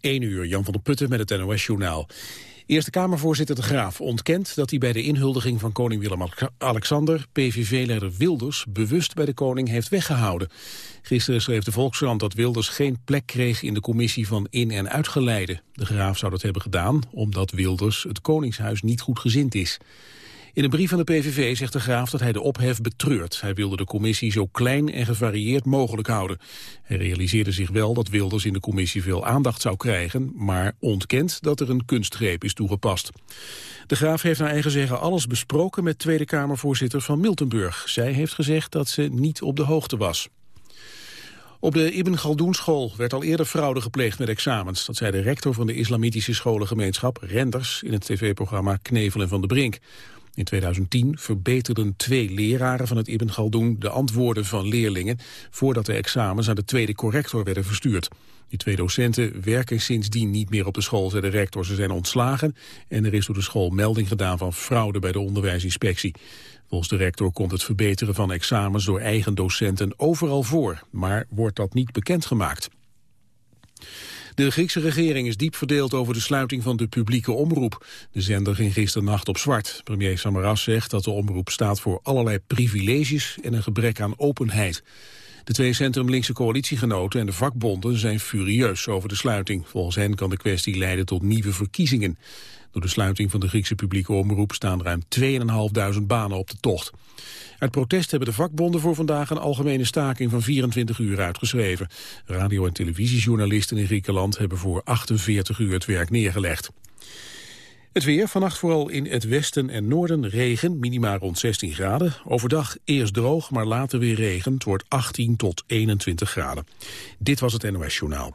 1 uur, Jan van der Putten met het NOS-journaal. Eerste Kamervoorzitter De Graaf ontkent dat hij bij de inhuldiging van koning Willem-Alexander PVV-leider Wilders bewust bij de koning heeft weggehouden. Gisteren schreef de Volkskrant dat Wilders geen plek kreeg in de commissie van in- en uitgeleide. De Graaf zou dat hebben gedaan omdat Wilders het koningshuis niet goed gezind is. In een brief van de PVV zegt de Graaf dat hij de ophef betreurt. Hij wilde de commissie zo klein en gevarieerd mogelijk houden. Hij realiseerde zich wel dat Wilders in de commissie veel aandacht zou krijgen... maar ontkent dat er een kunstgreep is toegepast. De Graaf heeft naar eigen zeggen alles besproken met Tweede Kamervoorzitter van Miltenburg. Zij heeft gezegd dat ze niet op de hoogte was. Op de Ibn Galdoen school werd al eerder fraude gepleegd met examens. Dat zei de rector van de islamitische scholengemeenschap, Renders, in het tv-programma Knevel en Van de Brink. In 2010 verbeterden twee leraren van het Ibn Galdoen de antwoorden van leerlingen voordat de examens aan de tweede corrector werden verstuurd. Die twee docenten werken sindsdien niet meer op de school, zei de rector. Ze zijn ontslagen en er is door de school melding gedaan van fraude bij de onderwijsinspectie. Volgens de rector komt het verbeteren van examens door eigen docenten overal voor, maar wordt dat niet bekendgemaakt. De Griekse regering is diep verdeeld over de sluiting van de publieke omroep. De zender ging gisternacht op zwart. Premier Samaras zegt dat de omroep staat voor allerlei privileges en een gebrek aan openheid. De twee centrum-linkse coalitiegenoten en de vakbonden zijn furieus over de sluiting. Volgens hen kan de kwestie leiden tot nieuwe verkiezingen. Door de sluiting van de Griekse publieke omroep staan ruim 2.500 banen op de tocht. Uit protest hebben de vakbonden voor vandaag een algemene staking van 24 uur uitgeschreven. Radio- en televisiejournalisten in Griekenland hebben voor 48 uur het werk neergelegd. Het weer, vannacht vooral in het westen en noorden regen, minima rond 16 graden. Overdag eerst droog, maar later weer regen. Het wordt 18 tot 21 graden. Dit was het NOS Journaal.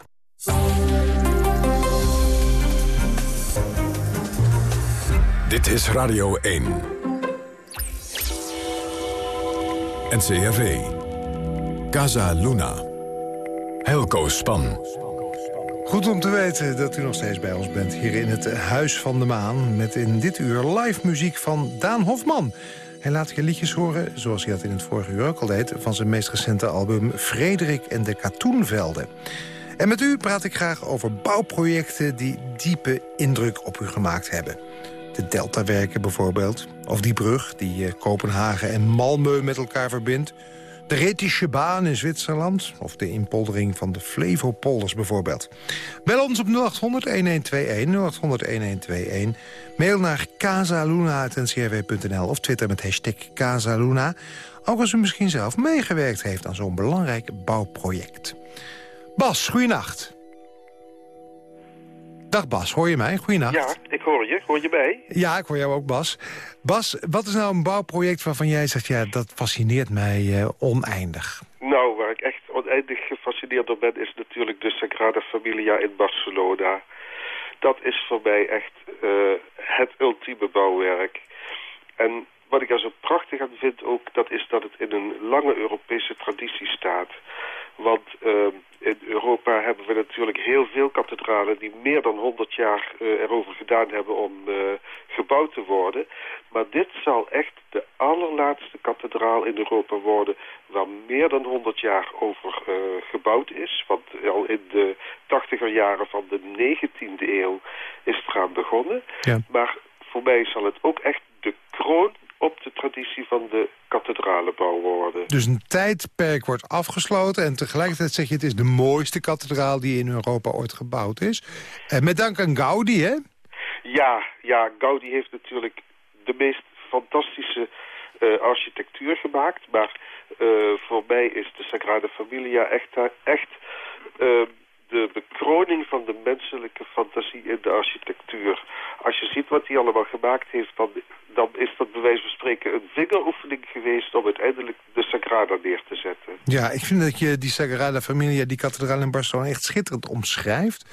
Dit is Radio 1. NCRV. Casa Luna. Helco Span. Goed om te weten dat u nog steeds bij ons bent hier in het Huis van de Maan... met in dit uur live muziek van Daan Hofman. Hij laat je liedjes horen, zoals hij dat in het vorige uur ook al deed... van zijn meest recente album Frederik en de Katoenvelden. En met u praat ik graag over bouwprojecten die diepe indruk op u gemaakt hebben. De Deltawerken bijvoorbeeld. Of die brug die eh, Kopenhagen en Malmö met elkaar verbindt. De Retische Baan in Zwitserland. Of de inpoldering van de Flevopolders bijvoorbeeld. Bel ons op 0800-1121, 0800-1121. Mail naar casaluna.ncrw.nl of twitter met hashtag Casaluna. Ook als u misschien zelf meegewerkt heeft aan zo'n belangrijk bouwproject. Bas, goeienacht. Dag Bas, hoor je mij? Goeienacht. Ja, ik hoor je. Hoor je bij? Ja, ik hoor jou ook Bas. Bas, wat is nou een bouwproject waarvan jij zegt... ja, dat fascineert mij uh, oneindig? Nou, waar ik echt oneindig gefascineerd door ben... is natuurlijk de Sagrada Familia in Barcelona. Dat is voor mij echt uh, het ultieme bouwwerk. En wat ik er zo prachtig aan vind ook... dat is dat het in een lange Europese traditie staat... Want uh, in Europa hebben we natuurlijk heel veel kathedralen die meer dan 100 jaar uh, erover gedaan hebben om uh, gebouwd te worden. Maar dit zal echt de allerlaatste kathedraal in Europa worden waar meer dan 100 jaar over gebouwd is. Want al in de 80er jaren van de 19e eeuw is het eraan begonnen. Ja. Maar voor mij zal het ook echt de kroon op de traditie van de kathedralenbouw worden. Dus een tijdperk wordt afgesloten en tegelijkertijd zeg je... het is de mooiste kathedraal die in Europa ooit gebouwd is. En met dank aan Gaudi, hè? Ja, ja Gaudi heeft natuurlijk de meest fantastische uh, architectuur gemaakt. Maar uh, voor mij is de Sagrada Familia echt, echt uh, de bekroning van de menselijke fantasie in de architectuur. Als je ziet wat hij allemaal gemaakt heeft, dan, dan is dat bij wijze van spreken een vingeroefening geweest om uiteindelijk de Sagrada neer te zetten. Ja, ik vind dat je die Sagrada Familia, die kathedraal in Barcelona, echt schitterend omschrijft.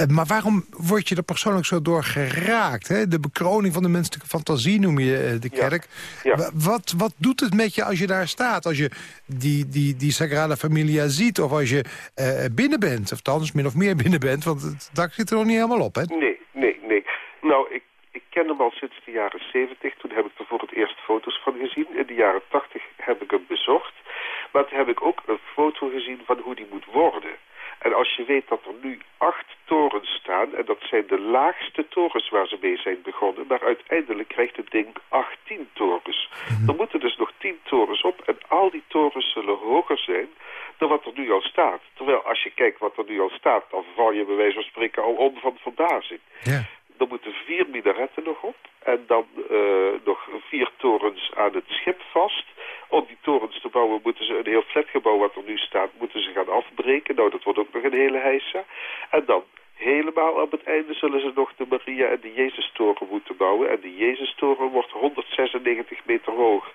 Uh, maar waarom word je er persoonlijk zo door geraakt? Hè? De bekroning van de menselijke fantasie noem je uh, de kerk. Ja. Ja. Wat, wat doet het met je als je daar staat? Als je die, die, die Sagrada Familia ziet of als je uh, binnen bent? Of althans min of meer binnen bent, want het dak zit er nog niet helemaal op, hè? Nee, nee, nee. Nou, ik, ik ken hem al sinds de jaren 70. Toen heb ik er voor het eerst foto's van gezien. In de jaren 80 heb ik hem bezocht. Maar toen heb ik ook een foto gezien van hoe die moet worden. En als je weet dat er nu acht torens staan. En dat zijn de laagste torens waar ze mee zijn begonnen. Maar uiteindelijk krijgt het ding 18 torens. Er moeten dus nog 10 torens op. En al die torens zullen hoger zijn dan wat er nu al staat. Terwijl als je kijkt wat er nu al staat... dan val je bij wijze van spreken al om van verbazing. Ja. Er moeten vier minaretten nog op. En dan uh, nog vier torens aan het schip vast. Om die torens te bouwen moeten ze een heel flatgebouw wat er nu staat... moeten ze gaan afbreken. Nou, dat wordt ook nog een hele heisa. En dan helemaal op het einde zullen ze nog de Maria en de Jezus-toren moeten bouwen. En de Jezus-toren wordt 196 meter hoog.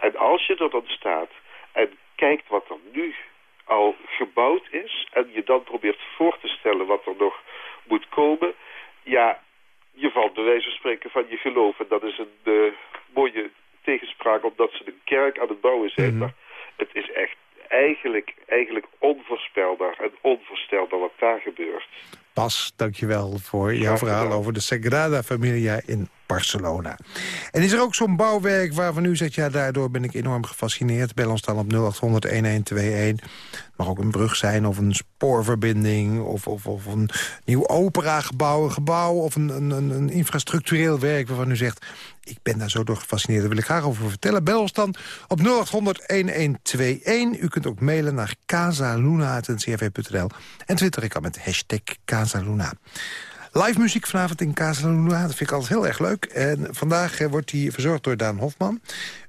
En als je er dan staat en kijkt wat er nu al gebouwd is... en je dan probeert voor te stellen wat er nog moet komen... ja, je valt bij wijze van spreken van je geloof. En dat is een uh, mooie tegenspraak omdat ze een kerk aan het bouwen zijn. Mm -hmm. Maar het is echt eigenlijk, eigenlijk onvoorspelbaar en onvoorstelbaar wat daar gebeurt. Pas, dankjewel voor jouw verhaal over de Sagrada Familia in Barcelona. En is er ook zo'n bouwwerk waarvan u zegt... ja, daardoor ben ik enorm gefascineerd. Bel ons dan op 0800-1121. mag ook een brug zijn of een spoorverbinding... of, of, of een nieuw operagebouw, gebouw... of een, een, een infrastructureel werk waarvan u zegt... ik ben daar zo door gefascineerd, daar wil ik graag over vertellen. Bel ons dan op 0800-1121. U kunt ook mailen naar casaluna.ncrv.nl. En twitter ik al met hashtag Casaluna. Live muziek vanavond in Casaluna, dat vind ik altijd heel erg leuk. En vandaag eh, wordt hij verzorgd door Daan Hofman.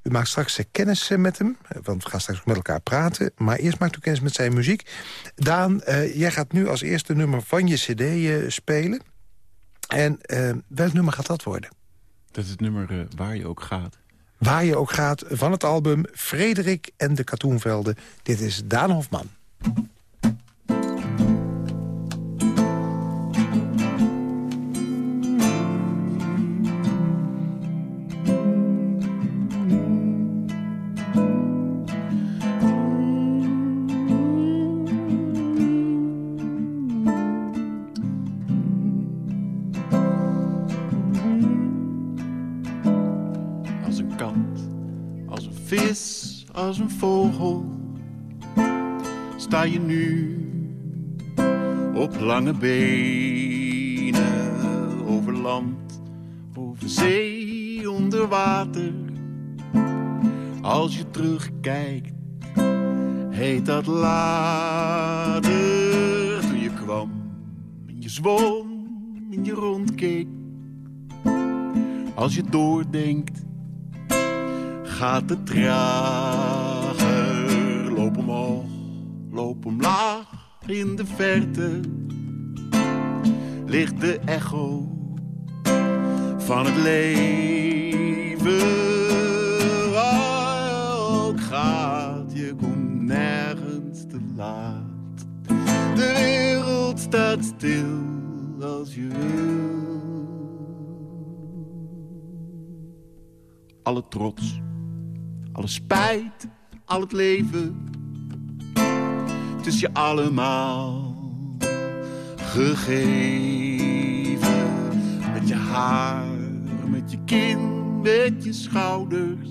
U maakt straks eh, kennis eh, met hem, want we gaan straks met elkaar praten. Maar eerst maakt u kennis met zijn muziek. Daan, uh, jij gaat nu als eerste nummer van je cd uh, spelen. En uh, welk nummer gaat dat worden? Dat is het nummer Waar je ook gaat. Waar je ook gaat, van het album Frederik en de Katoenvelden. Dit is Daan Hofman. Als een vogel sta je nu op lange benen over land, over zee, onder water. Als je terugkijkt, heet dat later toen je kwam en je zwom en je rondkeek. Als je doordenkt gaat het trager. Loop omlaag in de verte. Ligt de echo van het leven. Ook gaat, je komt nergens te laat. De wereld staat stil als je wil. Alle trots alle spijt, al het leven. Het is je allemaal gegeven. Met je haar, met je kin, met je schouders.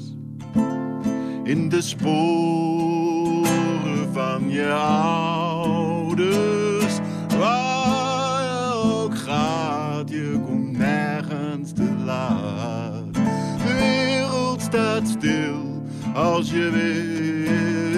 In de sporen van je ouders. Waar je ook gaat, je komt nergens te laat. De wereld staat stil als je wil.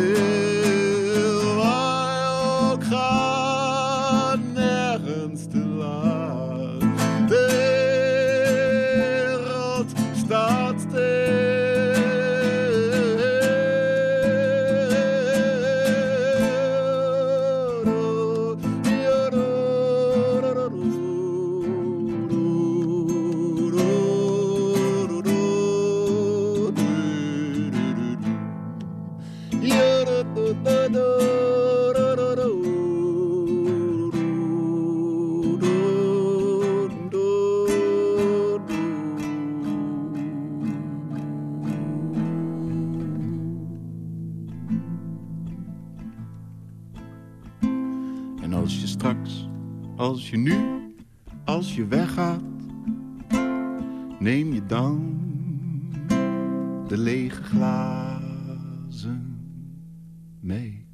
Mee.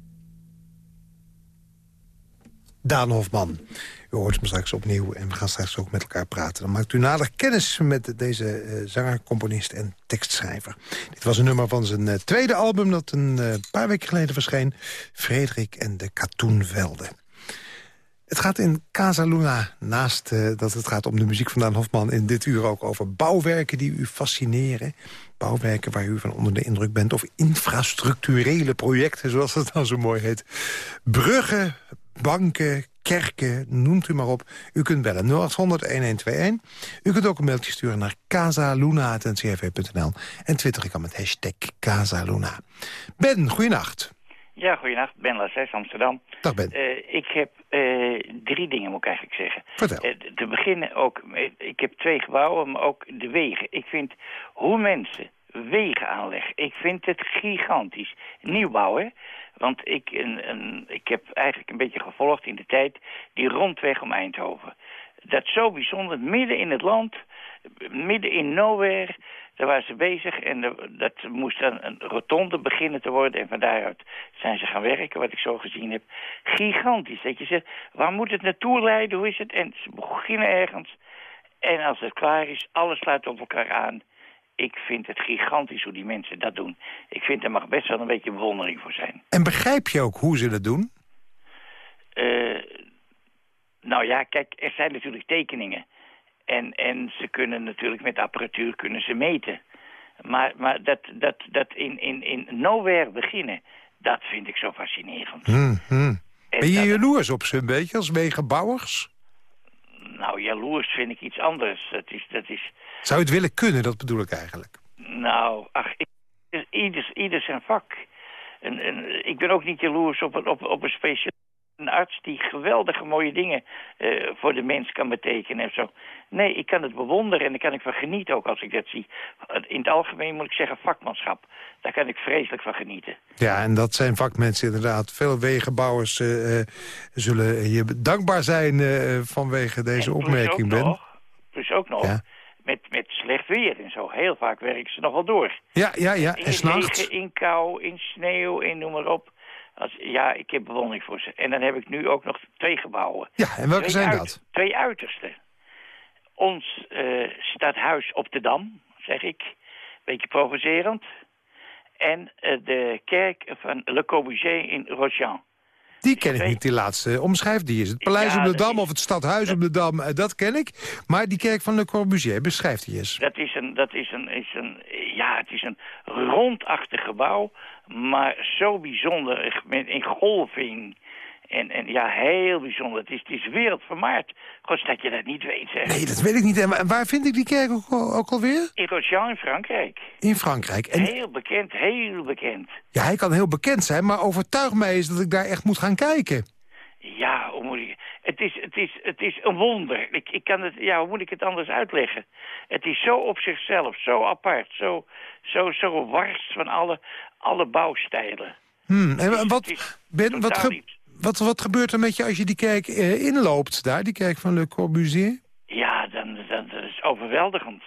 Daan Hofman. U hoort hem straks opnieuw en we gaan straks ook met elkaar praten. Dan maakt u nader kennis met deze uh, zanger, componist en tekstschrijver. Dit was een nummer van zijn uh, tweede album dat een uh, paar weken geleden verscheen. Frederik en de Katoenvelden. Het gaat in Casa Luna, naast dat het gaat om de muziek van Daan Hofman... in dit uur ook over bouwwerken die u fascineren. Bouwwerken waar u van onder de indruk bent. Of infrastructurele projecten, zoals het dan zo mooi heet. Bruggen, banken, kerken, noemt u maar op. U kunt bellen 0800-1121. U kunt ook een mailtje sturen naar casaluna.ncrv.nl. En twitter ik kan met hashtag Casaluna. Ben, goeienacht. Ja, goeienacht. Ben Lasses, Amsterdam. Dag Ben. Uh, ik heb uh, drie dingen, moet ik eigenlijk zeggen. Vertel. Uh, te beginnen ook, ik heb twee gebouwen, maar ook de wegen. Ik vind hoe mensen wegen aanleggen, ik vind het gigantisch. Nieuwbouw, hè? Want ik, een, ik heb eigenlijk een beetje gevolgd in de tijd die rondweg om Eindhoven. Dat zo bijzonder, midden in het land, midden in nowhere, daar waren ze bezig en dat moest dan een rotonde beginnen te worden. En van daaruit zijn ze gaan werken, wat ik zo gezien heb. Gigantisch, dat je zegt, waar moet het naartoe leiden, hoe is het? En ze beginnen ergens. En als het klaar is, alles sluit op elkaar aan ik vind het gigantisch hoe die mensen dat doen. Ik vind er mag best wel een beetje bewondering voor zijn. En begrijp je ook hoe ze dat doen? Uh, nou ja, kijk, er zijn natuurlijk tekeningen. En, en ze kunnen natuurlijk met apparatuur kunnen ze meten. Maar, maar dat, dat, dat in, in, in nowhere beginnen, dat vind ik zo fascinerend. Hmm, hmm. Ben je jaloers op ze een beetje als megebouwers? Nou, jaloers vind ik iets anders. Dat is, dat is... Zou je het willen kunnen, dat bedoel ik eigenlijk? Nou, ach, ieder, ieder zijn vak. En, en, ik ben ook niet jaloers op een, op, op een specialist een arts die geweldige mooie dingen uh, voor de mens kan betekenen en zo. Nee, ik kan het bewonderen en daar kan ik van genieten ook als ik dat zie. In het algemeen moet ik zeggen vakmanschap. Daar kan ik vreselijk van genieten. Ja, en dat zijn vakmensen inderdaad. Veel wegenbouwers uh, zullen je dankbaar zijn vanwege deze opmerking, Ben. Nog, dus ook nog, ja. met, met slecht weer en zo. Heel vaak werken ze nog wel door. Ja, ja, ja. En s'nachts? In kou, in sneeuw, in noem maar op. Als, ja, ik heb bewondering voor ze. En dan heb ik nu ook nog twee gebouwen. Ja, en welke zijn dat? Twee uiterste. Ons uh, stadhuis op de Dam, zeg ik. Beetje provocerend. En uh, de kerk van Le Corbusier in Rochamps. Die ken ik niet, die laatste. Omschrijf die is. Het Paleis ja, op de Dam of het Stadhuis op de Dam, dat ken ik. Maar die kerk van Le Corbusier, beschrijf die eens. Dat is een, dat is een, is een, ja, het is een rondachtig gebouw, maar zo bijzonder, met, in golving. En, en ja, heel bijzonder. Het is, het is wereldvermaard. God, dat je dat niet weet, zeg. Nee, dat weet ik niet. En waar vind ik die kerk ook, ook alweer? In Rochamps in Frankrijk. In Frankrijk. En... Heel bekend, heel bekend. Ja, hij kan heel bekend zijn, maar overtuig mij eens dat ik daar echt moet gaan kijken. Ja, hoe moet ik... Het is, het is, het is een wonder. Ik, ik kan het, ja, hoe moet ik het anders uitleggen? Het is zo op zichzelf, zo apart, zo, zo, zo wars van alle, alle bouwstijlen. Hmm, en wat, ben, wat, ge, wat, wat gebeurt er met je als je die kerk uh, inloopt daar, die kerk van Le Corbusier? Ja, dan, dan, dat is overweldigend.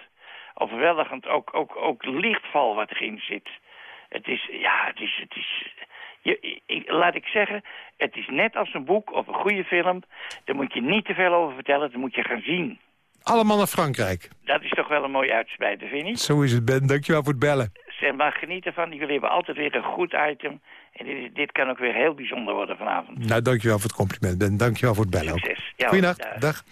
Overweldigend, ook, ook, ook lichtval wat erin zit. Het is, ja, het is, het is, je, ik, laat ik zeggen, het is net als een boek of een goede film. Daar moet je niet te veel over vertellen, dat moet je gaan zien. Allemaal naar Frankrijk. Dat is toch wel een mooi uitspijten, vind je Zo is het, Ben. Dankjewel voor het bellen. Zeg maar, genieten van. Jullie hebben altijd weer een goed item. En dit, dit, kan ook weer heel bijzonder worden vanavond. Nou, dankjewel voor het compliment, Ben. Dankjewel voor het bellen Succes. ook. Ja, Goeienacht. Dag. dag.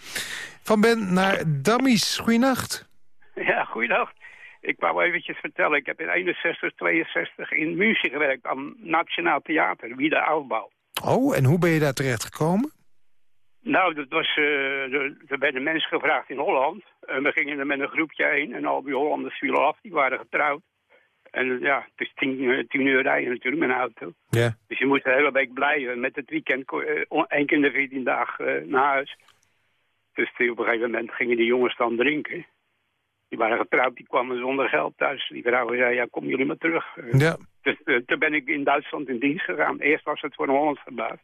Van Ben naar Dammies. Goeienacht. Ja, goeienacht. Ik wou eventjes vertellen, ik heb in 61, 62 in München gewerkt aan Nationaal Theater, wie de afbouw. Oh, en hoe ben je daar terecht gekomen? Nou, dat was, uh, er werden mensen gevraagd in Holland. En we gingen er met een groepje heen en al die Hollanders vielen af, die waren getrouwd. En ja, het is tien, tien uur rijden natuurlijk met een auto. Ja. Dus je moest de hele week blijven. Met het weekend uh, één keer in de 14 dagen naar huis. Dus op een gegeven moment gingen die jongens dan drinken. Die waren getrouwd, die kwamen zonder geld thuis. Die vrouwen zei, ja, kom jullie maar terug. Ja. Dus toen ben ik in Duitsland in dienst gegaan. Eerst was het voor een Hollandse baas.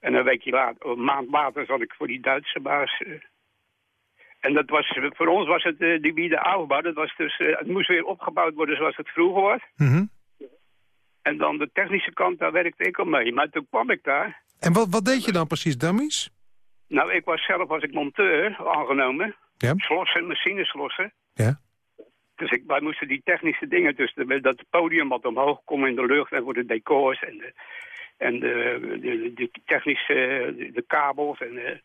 En een weekje later, een maand later zat ik voor die Duitse baas. En dat was, voor ons was het uh, die bieden afbouw. Dat was dus, uh, het moest weer opgebouwd worden zoals het vroeger was. Mm -hmm. En dan de technische kant, daar werkte ik al mee. Maar toen kwam ik daar. En wat, wat deed je dan precies, dummies? Nou, ik was zelf was ik monteur aangenomen. Ja. Slossen, machines slossen. Ja. Dus ik, wij moesten die technische dingen, dus de, dat podium wat omhoog komt in de lucht en voor de decors en de, en de, de, de technische, de, kabels. En, eh,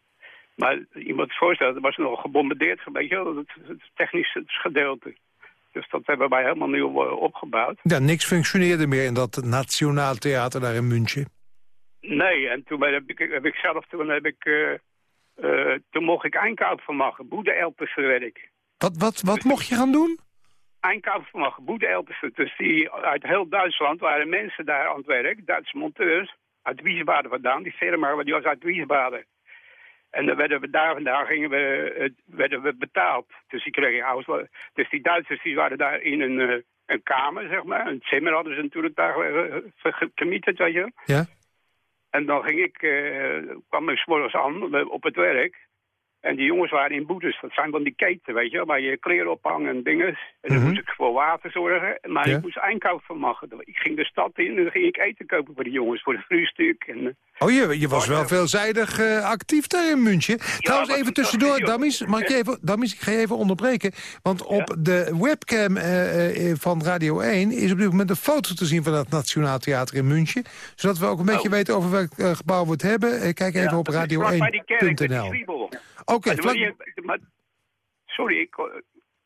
maar je voorstellen, dat was nog gebombardeerd, weet je wel, het, het technische gedeelte. Dus dat hebben wij helemaal nieuw eh, opgebouwd. Ja, niks functioneerde meer in dat Nationaal Theater daar in München. Nee, en toen heb ik, heb ik zelf, toen heb ik, eh, eh, toen mocht ik Eindkoud van Maggen, Boede Elpersen werd ik. Wat, wat, wat mocht je gaan doen? Eindkoud van Maggen, Boede Elpersen. Dus die, uit heel Duitsland waren mensen daar aan het werk, Duitse monteurs, uit Wiesbaden vandaan. Die firma die was uit Wiesbaden. En dan werden we daar vandaan gingen we, eh, werden we betaald. Dus die kregen. Dus die Duitsers die waren daar in een, eh, een kamer, zeg maar. Een zimmer hadden ze natuurlijk daar gemieterd, weet je. Ja. En dan ging ik, uh, kwam ik s'morgens aan op het werk. En die jongens waren in boetes. Dat zijn van die keten, weet je, waar je kleren ophangen en dingen. En dan Mhm. moest ik voor water zorgen. Maar Ja. ik moest eindkoud van maken. Ik ging de stad in en dan ging ik eten kopen voor de jongens. Voor het vroegstuk. En, eh, Oh, je, je was wel veelzijdig eh, actief daar in München. Trouwens, wat even tussendoor, Damies. Mag ik je even, Damies, ik ga je even onderbreken. Want op de webcam eh, eh, van Radio 1 is op dit moment een foto te zien van het Nationaal Theater in München. Zodat we ook een beetje Oh. weten over welk eh, gebouw we het hebben. Eh, kijk even ja, op dat is vlakbij die kerk met die radio1.nl. Oké, Maar vlak- sorry, ik... eh,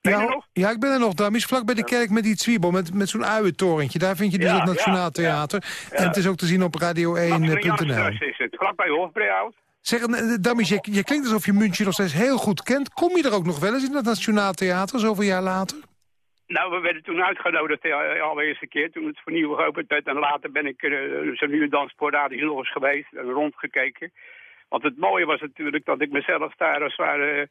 er ja, nog? ja, ik ben er nog, Damies. Vlak bij de kerk met die zwiebel, met, met zo'n uientorentje. Daar vind je dus Ja, het Nationaal Theater. En het is ook te zien op radio1.nl. Maximilianstrasse is het, vlakbij Hofbrehout. Zeg, eh, Damies, je, je klinkt alsof je München nog steeds heel goed kent. Kom je er ook nog wel eens in het Nationaal Theater, zoveel jaar later? Nou, we werden toen uitgenodigd de allereerste keer toen het vernieuwen geopend werd. En later ben ik uh, zo nu en dan sporadisch nog eens geweest en rondgekeken. Want het mooie was natuurlijk dat ik mezelf daar als het ware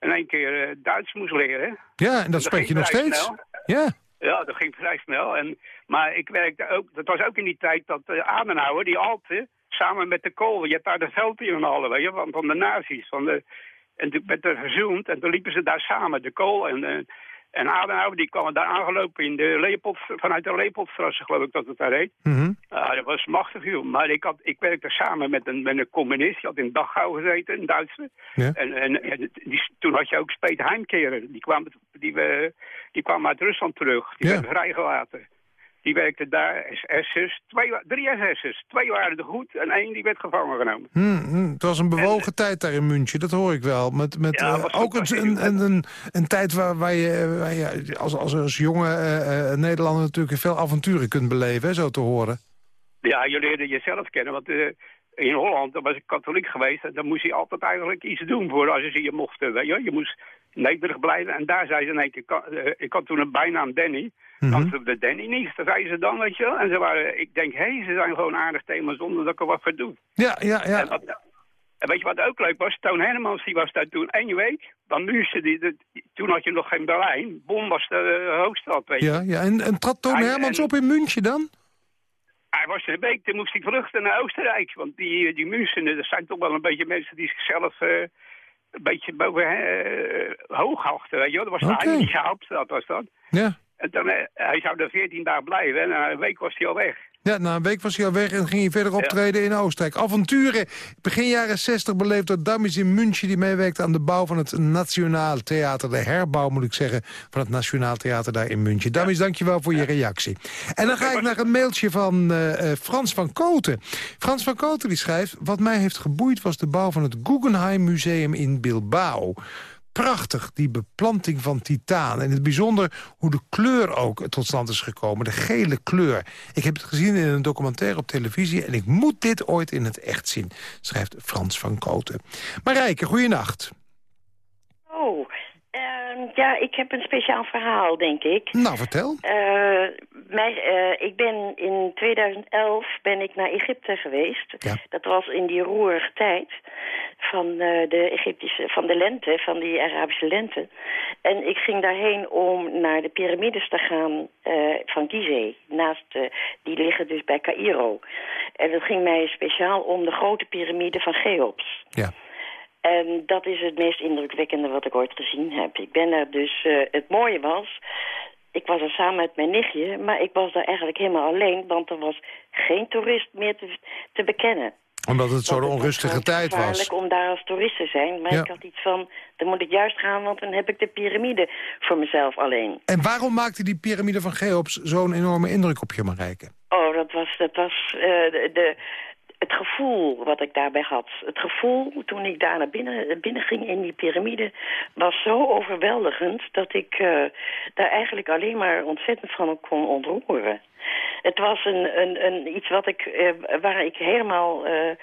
in één keer uh, Duits moest leren. Ja, en dat spreek je nog steeds. Snel. Ja. Ja, dat ging vrij snel. En, maar ik werkte ook, dat was ook in die tijd dat uh, Adenauer, die Alte, samen met de kool, je hebt daar de alle, weet je, van, van de nazi's. Van de, en toen werd er gezoend en toen liepen ze daar samen, de kool en... Uh, en Adenauer die kwam daar aangelopen in de Leopold, vanuit de Leopoldstrasse, geloof ik dat het daar heet. Mm -hmm. uh, dat was machtig, joh. Maar ik, had, ik werkte samen met een, met een communist. Die had in Dachau gezeten, een Duitse. Ja. En, en, en die, toen had je ook Speet Heimkeren. Die kwam, die, uh, die kwam uit Rusland terug. Die ja. werd vrijgelaten. Die werkte daar, SS'ers. Twee, drie SS'ers. Twee waren er goed en één die werd gevangen genomen. Hmm, hmm. Het was een bewogen en, tijd daar in München, dat hoor ik wel. Met, met ja, uh, ook een, een, een, een, een, tijd waar, waar je, waar je als, als, als jonge uh, Nederlander natuurlijk veel avonturen kunt beleven, hè, zo te horen. Ja, je leerde jezelf kennen, want uh, in Holland dan was ik katholiek geweest... en dan moest je altijd eigenlijk iets doen voor als je je mocht. Weet je? je moest nederig blijven en daar zei ze in één keer... Ik had toen een bijnaam Danny... Mhm. Dan mm de Danny niet, dat zeiden ze dan, weet je wel. En ze waren, ik denk, hé, hey, ze zijn gewoon aardig me zonder dat ik er wat voor doe. Ja, ja, ja. En, wat, en weet je wat ook leuk was? Toon Hermans, die was daar toen één week. Dan München, die, die, toen had je nog geen Berlijn. Bonn was de uh, hoofdstad, weet je. Ja, ja. En, en trad Toon hij, Hermans en, op in München dan? Hij was er een week, toen moest hij vluchten naar Oostenrijk. Want die, die München, dat zijn toch wel een beetje mensen die zichzelf... Uh, een beetje boven uh, hoog achten, weet je wel. Dat was okay. de Hauptstad, was dat. Ja. En uh, hij zou er 14 dagen blijven en na een week was hij al weg. Ja, na een week was hij al weg en ging hij verder optreden ja. in Oostenrijk. Avonturen begin jaren 60 beleefd door Dummies in München... die meewerkte aan de bouw van het Nationaal Theater. De herbouw, moet ik zeggen, van het Nationaal Theater daar in München. Ja. Dummies, dankjewel voor je reactie. En dan ga ik naar een mailtje van uh, uh, Frans van Koten. Frans van Koten die schrijft... Wat mij heeft geboeid was de bouw van het Guggenheim Museum in Bilbao prachtig, die beplanting van titaan. En het bijzonder hoe de kleur ook tot stand is gekomen. De gele kleur. Ik heb het gezien in een documentaire op televisie... en ik moet dit ooit in het echt zien, schrijft Frans van Koten. Marijke, goeienacht. Oh, uh, ja, ik heb een speciaal verhaal, denk ik. Nou, vertel. Uh, mij, uh, ik ben in 2011 ben ik naar Egypte geweest. Ja. Dat was in die roerige tijd van uh, de Egyptische, van de lente, van die Arabische lente. En ik ging daarheen om naar de piramides te gaan van Gizeh. Naast, die liggen dus bij Cairo. En het ging mij speciaal om de grote piramide van Cheops. Ja. En dat is het meest indrukwekkende wat ik ooit gezien heb. Ik ben er dus, uh, het mooie was, ik was er samen met mijn nichtje, maar ik was daar eigenlijk helemaal alleen, want er was geen toerist meer te, te bekennen. Omdat het zo'n onrustige tijd was. gevaarlijk om daar als toerist te zijn. Maar Ja. ik had iets van, dan moet ik juist gaan, want dan heb ik de piramide voor mezelf alleen. En waarom maakte die piramide van Cheops zo'n enorme indruk op je, Marijke? Oh, dat was, dat was eh, de, het gevoel wat ik daarbij had. Het gevoel toen ik daar naar binnen, binnen ging in die piramide... was zo overweldigend dat ik eh, daar eigenlijk alleen maar ontzettend van kon ontroeren. Het was een, een, een, iets wat ik, eh, waar ik helemaal... eh,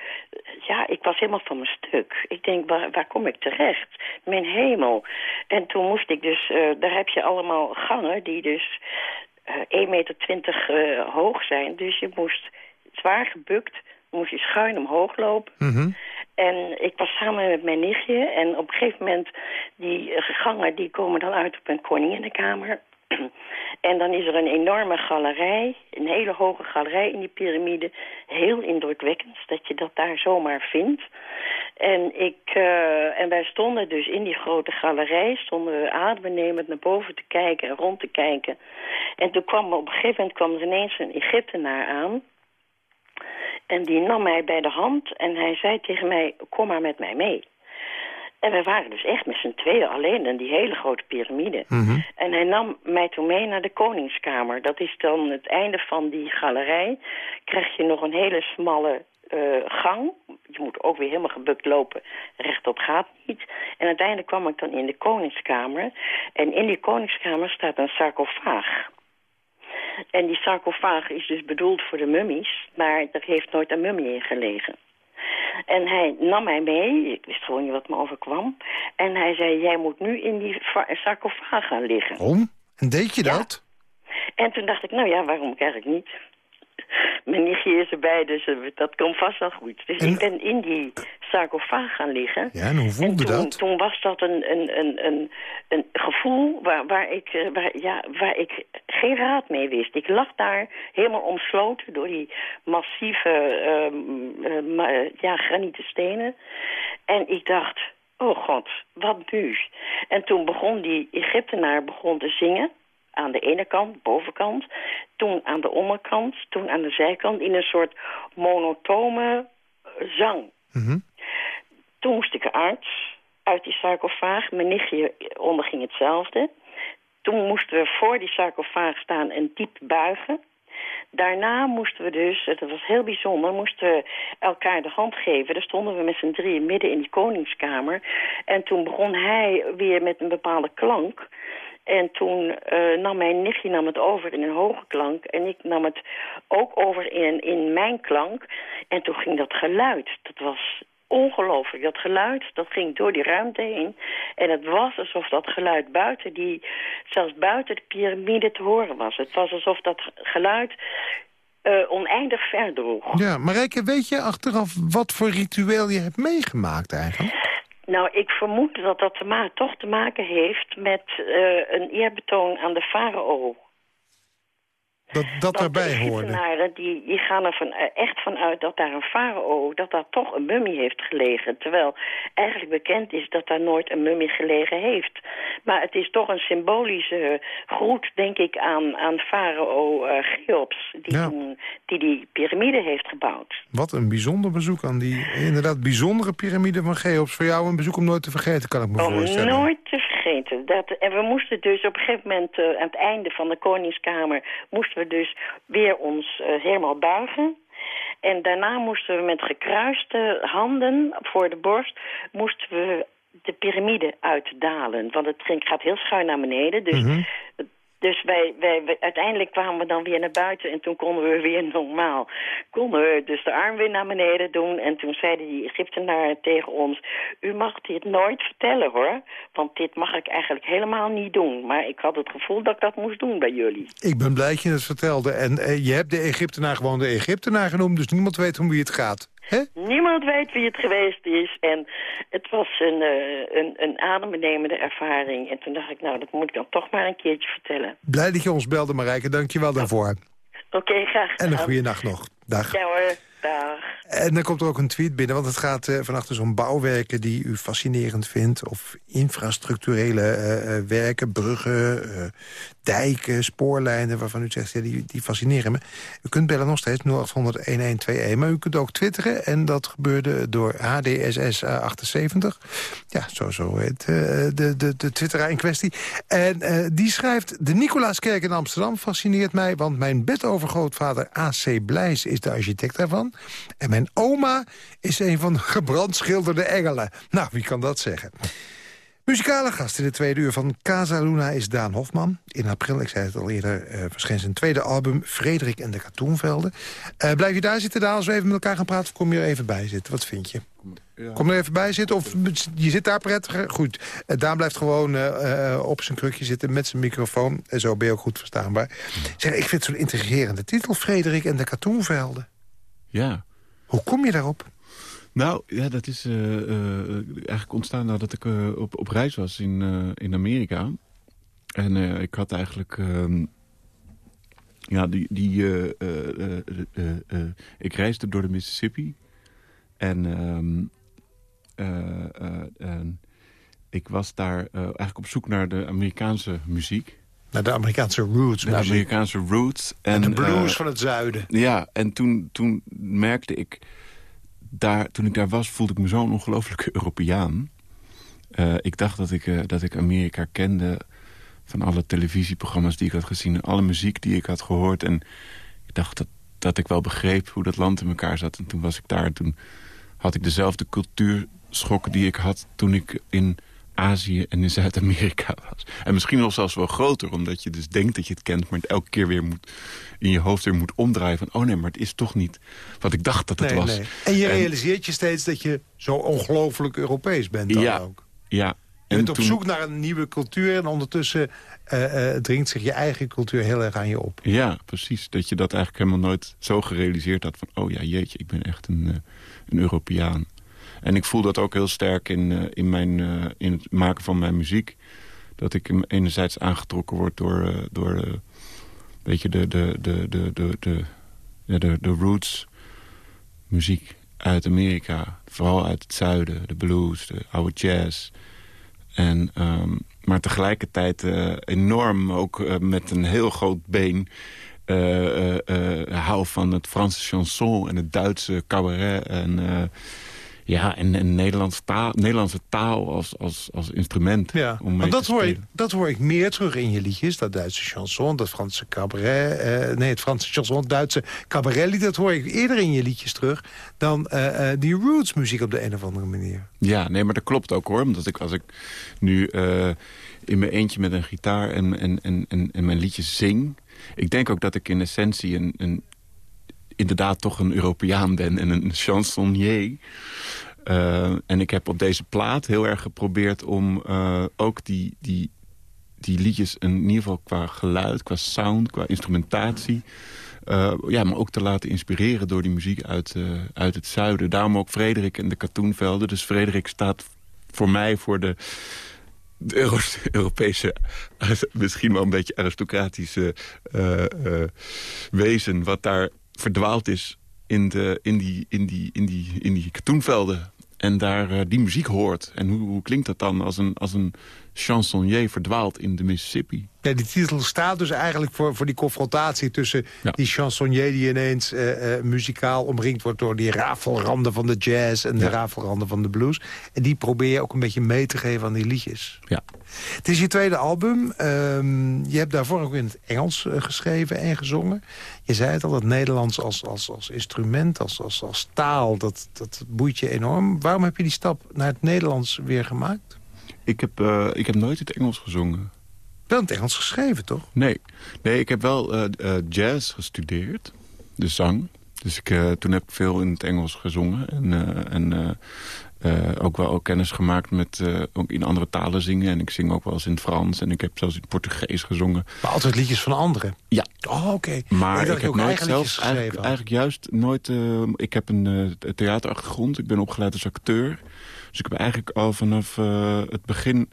ja, ik was helemaal van mijn stuk. Ik denk, waar, waar kom ik terecht? Mijn hemel. En toen moest ik dus... daar heb je allemaal gangen die dus eh 1,20 meter hoog zijn. Dus je moest zwaar gebukt, moest je schuin omhoog lopen. Mhm. En ik was samen met mijn nichtje. En op een gegeven moment, die eh, gangen die komen dan uit op een koninginnenkamer. En dan is er een enorme galerij, een hele hoge galerij in die piramide. Heel indrukwekkend dat je dat daar zomaar vindt. En, ik, eh, en wij stonden dus in die grote galerij, stonden we adembenemend naar boven te kijken en rond te kijken. En toen kwam op een gegeven moment kwam er ineens een Egyptenaar aan. En die nam mij bij de hand en hij zei tegen mij, kom maar met mij mee. En we waren dus echt met z'n tweeën alleen in die hele grote piramide. En hij nam mij toen mee naar de koningskamer. Dat is dan het einde van die galerij. Krijg je nog een hele smalle eh, gang. Je moet ook weer helemaal gebukt lopen. Rechtop gaat niet. En uiteindelijk kwam ik dan in de koningskamer. En in die koningskamer staat een sarcofaag. En die sarcofaag is dus bedoeld voor de mummies. Maar er heeft nooit een mummie in gelegen. En hij nam mij mee, ik wist gewoon niet wat me overkwam. En hij zei, jij moet nu in die sarcofaag gaan liggen. Waarom? En deed je dat? En toen dacht ik, nou ja, waarom eigenlijk niet? Mijn nichtje is erbij, dus eh, dat komt vast wel goed. Dus En- ik ben in die sarcofaag gaan liggen. Ja, en hoe voelde en toen, dat? toen was dat een, een, een, een, een gevoel waar, waar, ik, eh, waar, ja, waar ik geen raad mee wist. Ik lag daar helemaal omsloten door die massieve ma- ja, granieten stenen. En ik dacht, oh god, wat nu? En toen begon die Egyptenaar begon te zingen. Aan de ene kant, bovenkant. Toen aan de onderkant. Toen aan de zijkant. In een soort monotone eh, zang. Mhm. Toen moest ik eruit, uit die sarcofaag. Mijn nichtje onderging hetzelfde. Toen moesten we voor die sarcofaag staan en diep buigen. Daarna moesten we dus, dat was heel bijzonder, moesten we elkaar de hand geven. Daar stonden we met z'n drieën midden in die koningskamer. En toen begon hij weer met een bepaalde klank. En toen eh, nam mijn nichtje nam het over in een hoge klank. En ik nam het ook over in, in mijn klank. En toen ging dat geluid. Dat was ongelooflijk. Dat geluid, dat ging door die ruimte heen. En het was alsof dat geluid buiten die, zelfs buiten de piramide te horen was. Het was alsof dat geluid eh, oneindig ver droeg. Ja, Marijke, weet je achteraf wat voor ritueel je hebt meegemaakt eigenlijk? Nou, ik vermoed dat dat te toch te maken heeft met eh, een eerbetoon aan de farao. Dat dat Want daarbij de hoorde. Die, die gaan er van, eh, echt van uit dat daar een farao, dat daar toch een mummie heeft gelegen. Terwijl eigenlijk bekend is dat daar nooit een mummie gelegen heeft. Maar het is toch een symbolische groet, denk ik, aan, aan farao eh Cheops, die, Ja. toen, die die piramide heeft gebouwd. Wat een bijzonder bezoek aan die inderdaad bijzondere piramide van Cheops. Voor jou een bezoek om nooit te vergeten, kan ik me Om voorstellen. nooit te vergeten. Dat, en we moesten dus op een gegeven moment, eh, aan het einde van de koningskamer... moesten we dus weer ons eh, helemaal buigen. En daarna moesten we met gekruiste handen voor de borst... moesten we de piramide uitdalen. Want het gaat heel schuin naar beneden. Dus, Mhm. Dus wij, wij, uiteindelijk kwamen we dan weer naar buiten... en toen konden we weer normaal. Konden we dus de arm weer naar beneden doen. En toen zeiden die Egyptenaren tegen ons... u mag dit nooit vertellen, hoor. Want dit mag ik eigenlijk helemaal niet doen. Maar ik had het gevoel dat ik dat moest doen bij jullie. Ik ben blij dat je het vertelde. En eh, je hebt de Egyptenaar gewoon de Egyptenaar genoemd... dus niemand weet om wie het gaat. Niemand weet wie het geweest is. En het was een, eh, een, een adembenemende ervaring. En toen dacht ik, nou, dat moet ik dan toch maar een keertje vertellen. Blij dat je ons belde, Marijke. Dank je wel daarvoor. Oké, graag En een gedaan. goede nacht nog. Dag. Ja hoor, dag. En dan komt er ook een tweet binnen, want het gaat eh, van achter zo'n bouwwerken die u fascinerend vindt. Of infrastructurele eh, werken, bruggen, dijken, spoorlijnen... waarvan u zegt, ja, die, die fascineren me. U kunt bellen nog steeds 0800-1121, maar u kunt ook twitteren. En dat gebeurde door HDSS78. Ja, zo, zo heet uh, de, de, de twitteraar in kwestie. En uh, die schrijft... De Nicolaaskerk in Amsterdam fascineert mij... want mijn bedovergrootvader A.C. Blijs is de architect daarvan. En mijn oma is een van de gebrandschilderde engelen. Nou, wie kan dat zeggen? Muzikale gast in de tweede uur van Casa Luna is Daan Hofman. In april, ik zei het al eerder, uh, verscheen zijn tweede album... Frederik en de Katoenvelden. Uh, blijf je daar zitten, Daan, als we even met elkaar gaan praten... of kom je er even bij zitten? Wat vind je? Ja. Kom er even bij zitten, of je zit daar prettiger? Goed, uh, Daan blijft gewoon op zijn krukje zitten met zijn microfoon. En zo ben je ook goed verstaanbaar. Zeg, ik vind het zo'n intrigerende titel, Frederik en de Katoenvelden. Ja. Hoe kom je daarop? Nou, ja, dat is uh, uh, eigenlijk ontstaan nadat ik uh, op, op reis was in, in Amerika. En ik had eigenlijk... Ehm, ja, die... die ik reisde door de Mississippi. En, en ik was daar eigenlijk op zoek naar de Amerikaanse muziek. Naar de Amerikaanse roots De Amerikaanse roots. En, en de blues van het zuiden. Ja, en toen, toen merkte ik daar, toen ik daar was, voelde ik me zo'n ongelooflijke Europeaan. Uh, ik dacht dat ik, uh, dat ik Amerika kende van alle televisieprogramma's die ik had gezien... en alle muziek die ik had gehoord. En ik dacht dat, dat ik wel begreep hoe dat land in elkaar zat. En toen was ik daar, toen had ik dezelfde cultuurschokken die ik had... toen ik in Azië en in Zuid-Amerika was. En misschien nog zelfs wel groter, omdat je dus denkt dat je het kent... maar het elke keer weer moet, in je hoofd weer moet omdraaien van... oh nee, maar het is toch niet wat ik dacht dat het nee, was. Nee. En je realiseert je steeds dat je zo ongelooflijk Europees bent dan ja, ook. Ja. Je bent op toen... zoek naar een nieuwe cultuur en ondertussen uh, uh, dringt zich je eigen cultuur heel erg aan je op. Ja, precies. Dat je dat eigenlijk helemaal nooit zo gerealiseerd had van... oh ja, jeetje, ik ben echt een, uh, een Europeaan. En ik voel dat ook heel sterk in, uh, in, mijn, uh, in het maken van mijn muziek. Dat ik enerzijds aangetrokken word door, uh, door weet je, de, de, de, de, de, de, de, roots muziek uit Amerika. Vooral uit het zuiden, de blues, de oude jazz. En, um, maar tegelijkertijd enorm ook met een heel groot been... hou van het Franse chanson en het Duitse cabaret... en ja, en, en Nederlandse taal, Nederlandse taal als, als, als instrument. Ja, om maar dat hoor, ik, dat hoor ik meer terug in je liedjes. Dat Duitse chanson, dat Franse cabaret. Eh, nee, het Franse chanson, het Duitse cabaretlied. Dat hoor ik eerder in je liedjes terug dan uh, uh, die roots muziek op de een of andere manier. Ja, nee, maar dat klopt ook hoor. Omdat ik als ik nu in mijn eentje met een gitaar en, en, en, en, en mijn liedjes zing... Ik denk ook dat ik in essentie een, een inderdaad toch een Europeaan ben en een chansonnier. Uh, en ik heb op deze plaat heel erg geprobeerd om uh, ook die, die, die liedjes... in ieder geval qua geluid, qua sound, qua instrumentatie... Uh, ja, maar ook te laten inspireren door die muziek uit, uit het zuiden. Daarom ook Frederik en de katoenvelden. Dus Frederik staat voor mij voor de, de Euro Europese, misschien wel een beetje aristocratische wezen... wat daar verdwaald is in, de, in, die, in, die, in, die, in die katoenvelden. En daar uh, die muziek hoort. En hoe, hoe klinkt dat dan als een, als een chansonnier verdwaalt in de Mississippi? Ja, die titel staat dus eigenlijk voor, voor die confrontatie tussen ja. die chansonnier... die ineens uh, uh, muzikaal omringd wordt door die rafelranden van de jazz... en de rafelranden van de blues. En die probeer je ook een beetje mee te geven aan die liedjes. Ja. Het is je tweede album. Um, je hebt daarvoor ook in het Engels uh, geschreven en gezongen. Je zei het al, het Nederlands als, als, als instrument, als, als, als taal... Dat, dat boeit je enorm. Waarom heb je die stap naar het Nederlands weer gemaakt? Ik heb, uh, ik heb nooit het Engels gezongen. Wel in het Engels geschreven, toch? Nee, nee ik heb wel uh, uh, jazz gestudeerd. De zang. Dus ik, toen heb ik veel in het Engels gezongen. En, en ook wel ook kennis gemaakt met ook in andere talen zingen. En ik zing ook wel eens in het Frans. En ik heb zelfs in het Portugees gezongen. Maar altijd liedjes van anderen? Ja. Oh, oké. Okay. Maar ik, ik heb nooit zelf, eigenlijk, eigenlijk, juist nooit... ik heb een theaterachtergrond. Ik ben opgeleid als acteur. Dus ik heb eigenlijk al vanaf uh, het begin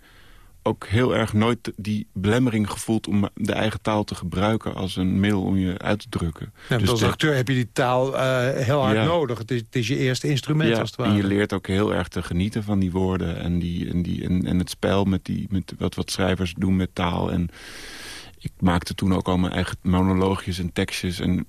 ook heel erg nooit die belemmering gevoeld... om de eigen taal te gebruiken als een middel om je uit te drukken. Ja, dus als acteur heb je die taal uh, heel hard ja. nodig. Het is, het is, je eerste instrument ja, als het ware. en je leert ook heel erg te genieten van die woorden... en, die, en, die, en, en het spel met, die, met wat, wat schrijvers doen met taal. En ik maakte toen ook al mijn eigen monoloogjes en tekstjes. En,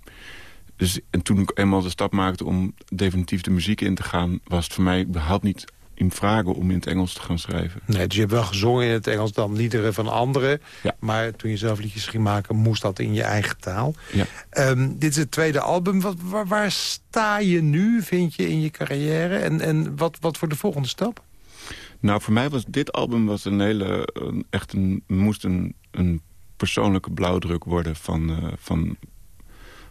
dus, en toen ik eenmaal de stap maakte om definitief de muziek in te gaan... was het voor mij überhaupt niet in vragen om in het Engels te gaan schrijven. Nee, dus je hebt wel gezongen in het Engels dan liederen van anderen. Ja. Maar toen je zelf liedjes ging maken, moest dat in je eigen taal. Ja. Ehm, dit is het tweede album. Wat, waar, waar sta je nu, vind je, in je carrière? En, en wat, wat wordt de volgende stap? Nou, voor mij was dit album was een hele, een, echt een, moest een, een persoonlijke blauwdruk worden van, uh, van,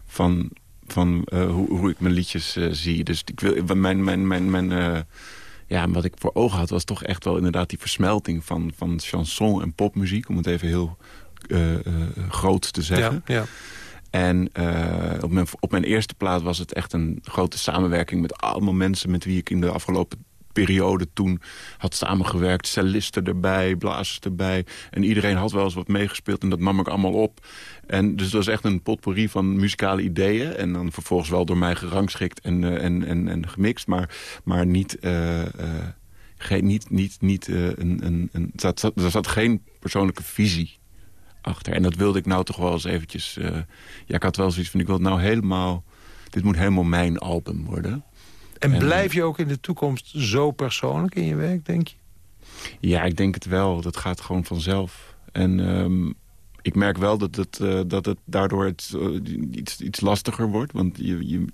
van, van uh, hoe, hoe, ik mijn liedjes uh, zie. Dus ik wil, mijn, mijn, mijn, mijn ja, wat ik voor ogen had was toch echt wel inderdaad die versmelting van, van chanson en popmuziek. Om het even heel groot te zeggen. Ja, ja. En op, mijn, op mijn eerste plaat was het echt een grote samenwerking met allemaal mensen met wie ik in de afgelopen periode toen had samengewerkt. Cellisten erbij, blazers erbij. En iedereen had wel eens wat meegespeeld en dat nam ik allemaal op. En dus het was echt een potpourri van muzikale ideeën. En dan vervolgens wel door mij gerangschikt en, uh, en, en, en gemixt. Maar, maar niet... Uh, uh, geen, niet, niet, niet een, een, een, er, zat, er zat geen persoonlijke visie achter. En dat wilde ik nou toch wel eens eventjes... ja, ik had wel zoiets van, ik wil het nou helemaal... Dit moet helemaal mijn album worden. En blijf je ook in de toekomst zo persoonlijk in je werk, denk je? Ja, ik denk het wel. Dat gaat gewoon vanzelf. En um, ik merk wel dat het, uh, dat het daardoor het, uh, iets, iets lastiger wordt. Want je, je,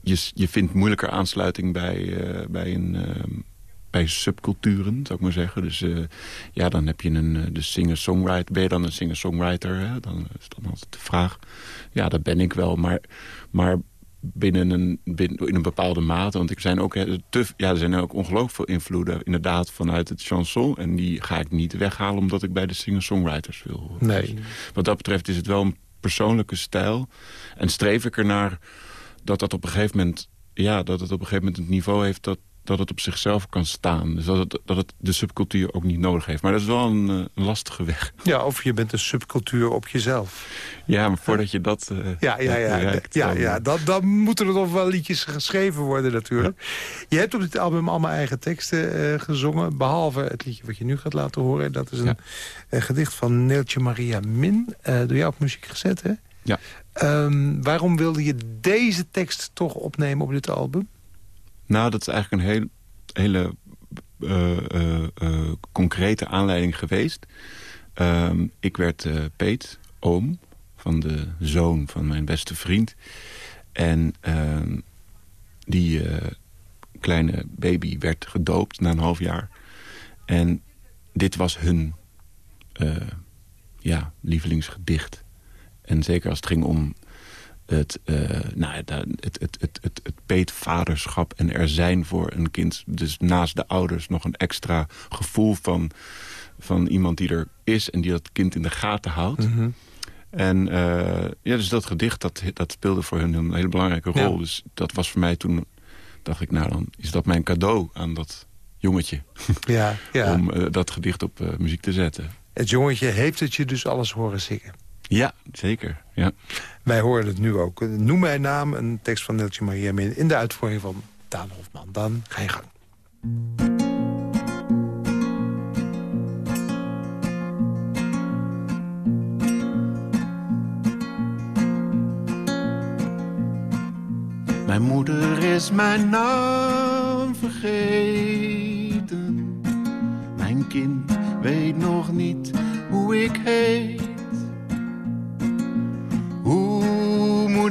je, je vindt moeilijker aansluiting bij, uh, bij, een, bij subculturen, zou ik maar zeggen. Dus ja, dan heb je een de singer-songwriter. Ben je dan een singer-songwriter? Dan is dan altijd de vraag. Ja, dat ben ik wel. Maar, maar binnen een, binnen, in een bepaalde mate. Want er zijn ook, te, ja, er zijn ook ongelooflijk veel invloeden inderdaad vanuit het chanson. En die ga ik niet weghalen omdat ik bij de singer-songwriters wil. Nee. Dus wat dat betreft is het wel een persoonlijke stijl. En streef ik ernaar dat dat op een gegeven moment... Ja, dat het op een gegeven moment het niveau heeft dat, dat het op zichzelf kan staan. Dus dat het, dat het de subcultuur ook niet nodig heeft. Maar dat is wel een, een lastige weg. Ja, of je bent een subcultuur op jezelf. Ja, maar voordat je dat... Uh, ja, ja, ja, bereikt, ja, dan, ja dan, dan moeten er nog wel liedjes geschreven worden natuurlijk. Ja. Je hebt op dit album allemaal eigen teksten uh, gezongen. Behalve het liedje wat je nu gaat laten horen. Dat is een ja. gedicht van Neeltje Maria Min. Door jou op muziek gezet, hè? Ja. Um, waarom wilde je deze tekst toch opnemen op dit album? Nou, dat is eigenlijk een heel, hele uh, uh, uh, concrete aanleiding geweest. Um, ik werd Peet, oom, van de zoon van mijn beste vriend. En ehm, die kleine baby werd gedoopt na een half jaar. En dit was hun ja, lievelingsgedicht. En zeker als het ging om het, uh, nou, het, het, het, het, het, het peetvaderschap en er zijn voor een kind. Dus naast de ouders nog een extra gevoel van, van iemand die er is... en die dat kind in de gaten houdt. Mm -hmm. En uh, ja, dus dat gedicht dat, dat speelde voor hun een hele belangrijke rol. Ja. Dus dat was voor mij toen, dacht ik, nou dan is dat mijn cadeau aan dat jongetje. Ja, ja. Om uh, dat gedicht op muziek te zetten. Het jongetje heeft het je dus alles horen zingen. Ja, zeker. Ja. Wij horen het nu ook. Noem mijn naam, een tekst van Neltje Maria Min... in de uitvoering van Daan Hofman. Dan ga je gang. Mijn moeder is mijn naam vergeten. Mijn kind weet nog niet hoe ik heet.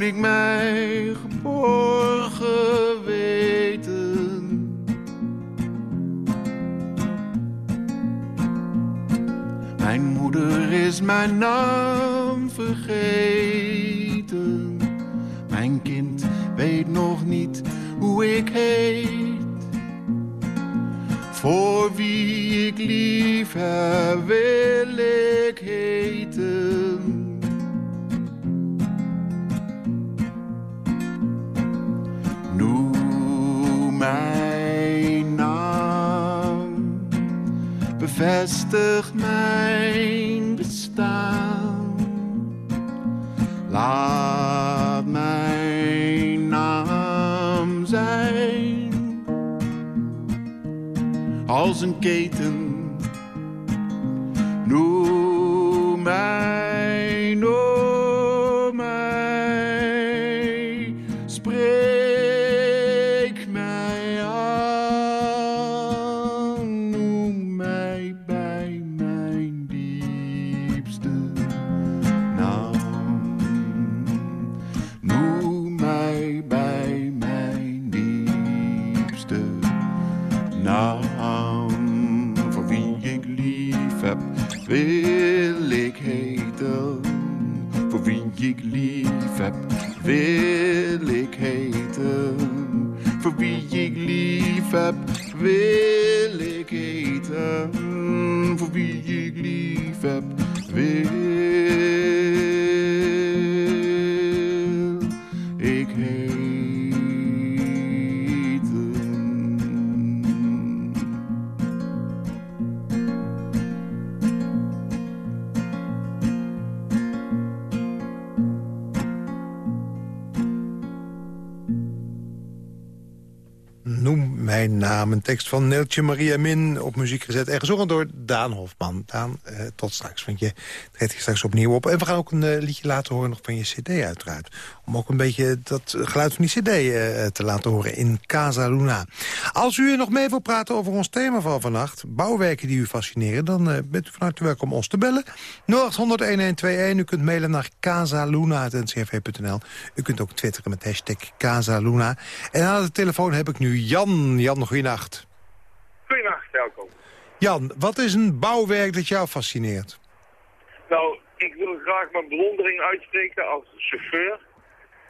Ik mij geborgen weten? Mijn moeder is mijn naam vergeten. Mijn kind weet nog niet hoe ik heet. Voor wie ik lief heb, wil bevestig mijn bestaan. Laat mijn naam zijn als een keten. Een tekst van Neeltje Maria Min... op muziek gezet en gezongen door Daan Hofman. Daan, eh, tot straks, want je treedt hier straks opnieuw op. En we gaan ook een eh, liedje laten horen nog van je cd uiteraard. Om ook een beetje dat geluid van die cd eh, te laten horen in Casa Luna. Als u nog mee wil praten over ons thema van vannacht... bouwwerken die u fascineren, dan eh, bent u van harte welkom ons te bellen. 0800-1121, u kunt mailen naar casaluna.ncrv.nl. U kunt ook twitteren met hashtag Casaluna. En aan de telefoon heb ik nu Jan. Jan, goeienacht. Goedenacht, welkom. Jan, wat is een bouwwerk dat jou fascineert? Nou, ik wil graag mijn bewondering uitspreken als chauffeur...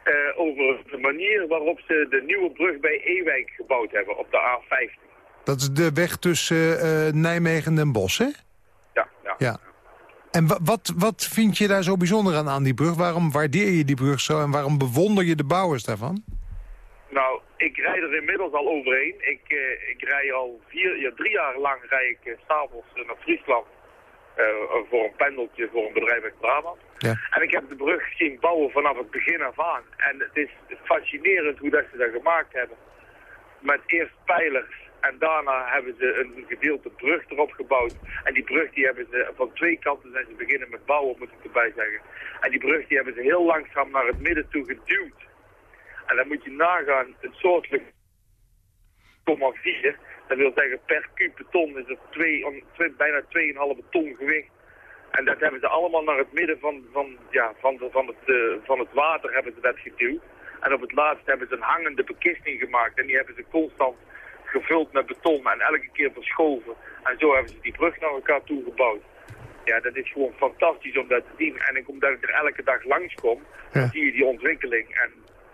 eh, over de manier waarop ze de nieuwe brug bij Ewijk gebouwd hebben op de A15. Dat is de weg tussen eh, Nijmegen en Bosch, hè? Ja, ja. Ja. En wa- wat, wat vind je daar zo bijzonder aan, aan die brug? Waarom waardeer je die brug zo en waarom bewonder je de bouwers daarvan? Nou, ik rijd er inmiddels al overheen. Ik, eh, ik rij al vier, ja, drie jaar lang rij ik eh, s'avonds eh, naar Friesland voor een pendeltje voor een bedrijf uit Brabant. Ja. En ik heb de brug zien bouwen vanaf het begin af aan. En het is fascinerend hoe dat ze dat gemaakt hebben. Met eerst pijlers en daarna hebben ze een gedeelte brug erop gebouwd. En die brug die hebben ze van twee kanten zijn ze beginnen met bouwen, moet ik erbij zeggen. En die brug die hebben ze heel langzaam naar het midden toe geduwd. En dan moet je nagaan, een soortelijk 0,4. Dat wil zeggen per kuub ton is het twee, twee, bijna 2,5 ton gewicht. En dat hebben ze allemaal naar het midden van, van, ja, van, de, van, het, eh, van het water hebben ze dat geduwd. En op het laatst hebben ze een hangende bekisting gemaakt. En die hebben ze constant gevuld met beton en elke keer verschoven. En zo hebben ze die brug naar elkaar toe gebouwd. Ja, dat is gewoon fantastisch om dat te zien. En ik- omdat ik er elke dag langs kom, dan zie je die ontwikkeling. En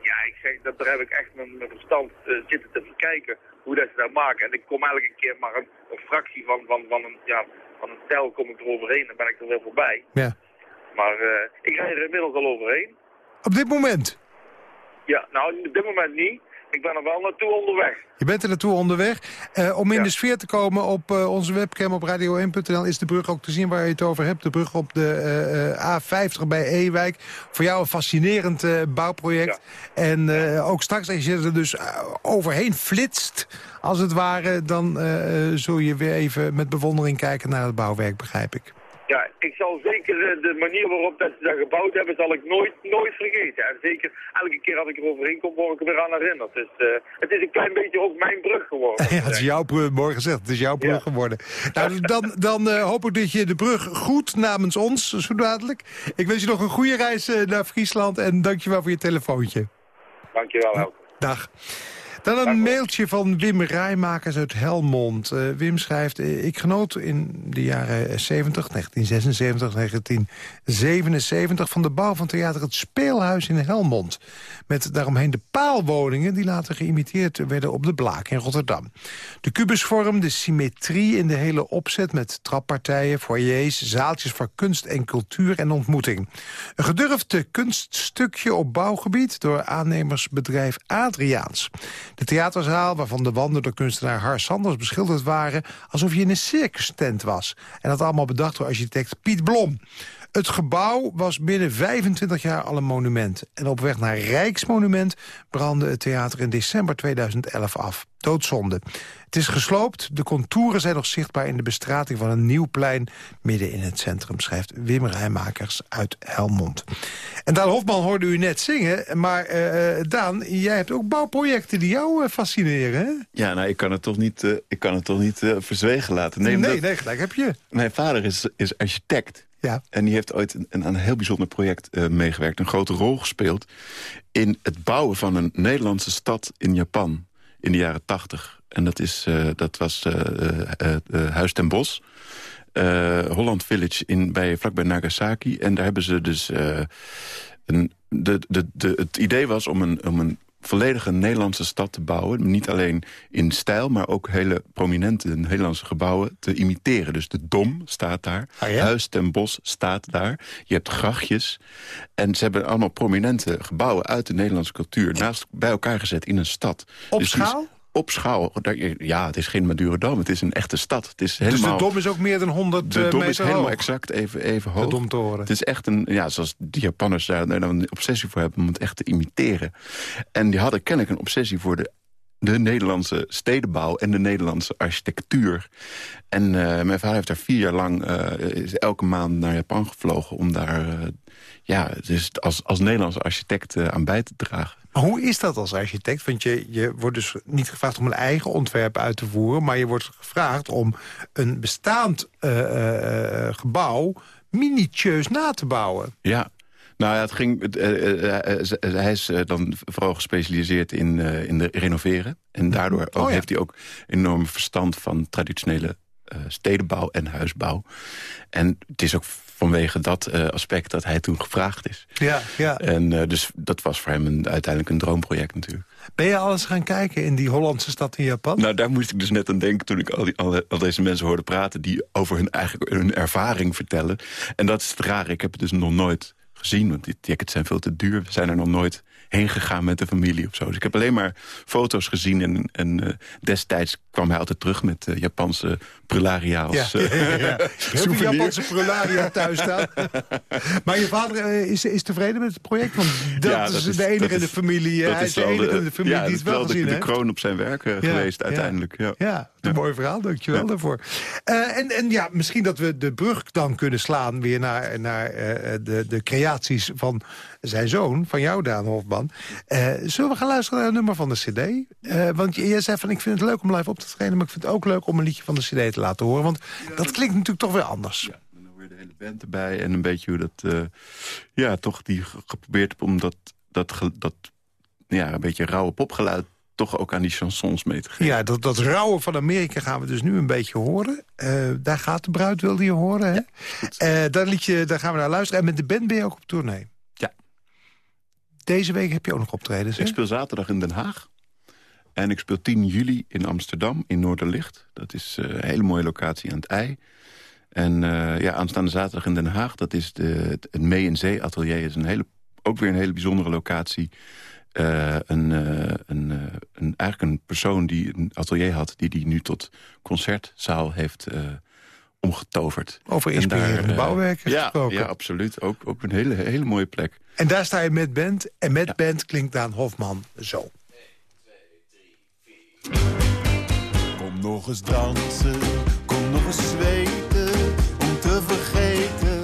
ja, ik zeg, dat, daar heb ik echt mijn, mijn verstand eh, zitten te bekijken hoe dat ze dat maken. En ik kom elke keer maar een, een fractie van, van, van, een, ja, van een tel kom ik er overheen. Dan ben ik er weer voorbij. Ja. Maar eh, ik rijd er inmiddels al overheen. Op dit moment? Ja, nou, op dit moment niet. Ik ben er wel naartoe onderweg. Je bent er naartoe onderweg. Eh, om in Ja. de sfeer te komen op eh, onze webcam op radio1.nl... is de brug ook te zien waar je het over hebt. De brug op de eh, eh, A50 bij Ewijk. Voor jou een fascinerend bouwproject. En ook straks als je er dus overheen flitst, als het ware... dan zul je weer even met bewondering kijken naar het bouwwerk, begrijp ik. Ja, ik zal zeker eh, de manier waarop dat ze dat gebouwd hebben, zal ik nooit, nooit vergeten. En zeker elke keer als ik er overheen kom, word ik er weer aan herinnerd. Dus eh, het is een klein beetje ook mijn brug geworden. Ja, het is jouw brug, mooi gezegd. Het is jouw brug Ja. geworden. Nou, dan dan eh, hoop ik dat je de brug goed namens ons, zo dadelijk. Ik wens je nog een goede reis naar Friesland en dankjewel voor je telefoontje. Dankjewel, Elke. Dag. Dan een mailtje van Wim Rijmakers uit Helmond. Eh, Wim schrijft, eh, ik genoot in de jaren 70, 1976, 1977... van de bouw van theater Het Speelhuis in Helmond. Met daaromheen de paalwoningen die later geïmiteerd werden op de Blaak in Rotterdam. De kubusvorm, de symmetrie in de hele opzet... met trappartijen, foyers, zaaltjes voor kunst en cultuur en ontmoeting. Een gedurfde kunststukje op bouwgebied door aannemersbedrijf Adriaans. De theaterzaal, waarvan de wanden door kunstenaar Har Sanders beschilderd waren... alsof je in een circus tent was. En dat allemaal bedacht door architect Piet Blom. Het gebouw was binnen 25 jaar al een monument. En op weg naar Rijksmonument brandde het theater in december 2011 af. Doodzonde. Het is gesloopt, de contouren zijn nog zichtbaar... in de bestrating van een nieuw plein midden in het centrum... schrijft Wim Rijmakers uit Helmond. En Daan Hofman hoorde u net zingen, maar eh, Daan, jij hebt ook bouwprojecten die jou eh, fascineren, hè? Ja, nou, ik kan het toch niet, eh, ik kan het toch niet eh, verzwegen laten. Nee, omdat nee, gelijk heb je. Mijn vader is, is architect. En die heeft ooit een, een, heel bijzonder project eh, meegewerkt. Een grote rol gespeeld in het bouwen van een Nederlandse stad in Japan. In de jaren tachtig. En dat, is, eh, dat was eh, Huis ten Bos. Holland Village in, bij, vlakbij Nagasaki. En daar hebben ze dus... een, de, de, de, het idee was om een, om een volledige Nederlandse stad te bouwen. Niet alleen in stijl, maar ook hele prominente Nederlandse gebouwen te imiteren. Dus de Dom staat daar, Ah, ja? Huis ten Bos staat daar. Je hebt grachtjes. En ze hebben allemaal prominente gebouwen uit de Nederlandse cultuur... naast bij elkaar gezet in een stad. Op Dus schaal? Op schaal. Daar- Ja, het is geen Madurodam, het is een echte stad. Het is helemaal... Dus de Dom is ook meer dan 100 De eh, dom meter is helemaal hoog. exact even, even hoog. De Domtoren. Het is echt een, ja, zoals de Japanners daar een obsessie voor hebben om het echt te imiteren. En die hadden kennelijk een obsessie voor de, de Nederlandse stedenbouw en de Nederlandse architectuur. En eh, mijn vader heeft daar vier jaar lang eh, is elke maand naar Japan gevlogen om daar eh, ja, dus als, als Nederlandse architect aan bij te dragen. Maar hoe is dat als architect? Want je, je wordt dus niet gevraagd om een eigen ontwerp uit te voeren... maar je wordt gevraagd om een bestaand eh, eh, eh, gebouw minutieus na te bouwen. Ja. Nou ja, het ging, hij is dan vooral gespecialiseerd in, in de renoveren. En daardoor ook, Oh ja. heeft hij ook enorm verstand van traditionele stedenbouw en huisbouw. En het is ook vanwege dat eh, aspect dat hij toen gevraagd is. Ja, ja. En eh, dus dat was voor hem een, uiteindelijk een droomproject natuurlijk. Ben je alles gaan kijken in die Hollandse stad in Japan? Nou, daar moest ik dus net aan denken toen ik al, die, al, al deze mensen hoorde praten... die over hun, eigenlijk, hun ervaring vertellen. En dat is het rare. Ik heb het dus nog nooit gezien, want die tickets zijn veel te duur. We zijn er nog nooit heen gegaan met de familie of zo. Dus ik heb alleen maar foto's gezien. En, en eh, destijds kwam hij altijd terug met Japanse prularia als Ja, ja, ja, ja. eh, Heel veel souvenir. Japanse prularia thuis staan. maar je vader eh, is, is tevreden met het project? Want dat, Ja, is, de enige in de familie. Hij is de enige in de familie ja, die dat het is wel de, gezien de heeft. kroon op zijn werk eh, Ja, geweest ja. uiteindelijk. Ja. Ja, een mooi verhaal, dankjewel Ja. daarvoor. En, en ja, misschien dat we de brug dan kunnen slaan... weer naar, naar de, de creaties van zijn zoon, van jou, Daan Hofman. Zullen we gaan luisteren naar een nummer van de cd? Want je, je zei van, ik vind het leuk om live op te treden... maar ik vind het ook leuk om een liedje van de cd te laten horen. Want dat klinkt natuurlijk toch weer anders. Ja, en dan hoor je de hele band erbij. En een beetje hoe dat... eh, ja, toch die ge- geprobeerd om dat, dat, dat ja, een beetje rauwe popgeluid... toch ook aan die chansons mee te geven. Ja, dat, dat rauwe van Amerika gaan we dus nu een beetje horen. Eh, daar gaat de bruid, wilde je horen, hè? Eh, dat liedje, daar gaan we naar luisteren. En met de band ben je ook op tournee. Ja. Deze week heb je ook nog optredens, hè? Ik speel zaterdag in Den Haag. En ik speel 10 juli in Amsterdam, in Noorderlicht. Dat is eh, een hele mooie locatie aan het IJ. En eh, ja, aanstaande zaterdag in Den Haag, dat is de, het Mee en Zee Atelier. is een hele, ook weer een hele bijzondere locatie. Eh, een, een, een, eigenlijk een persoon die een atelier had... die die nu tot concertzaal heeft omgetoverd. Over inspirerende bouwwerken ja, gesproken. ja, absoluut. Ook, ook een hele, hele mooie plek. En daar sta je met band. En met band klinkt Daan Hofman zo. Kom nog eens dansen, kom nog eens zweten, om te vergeten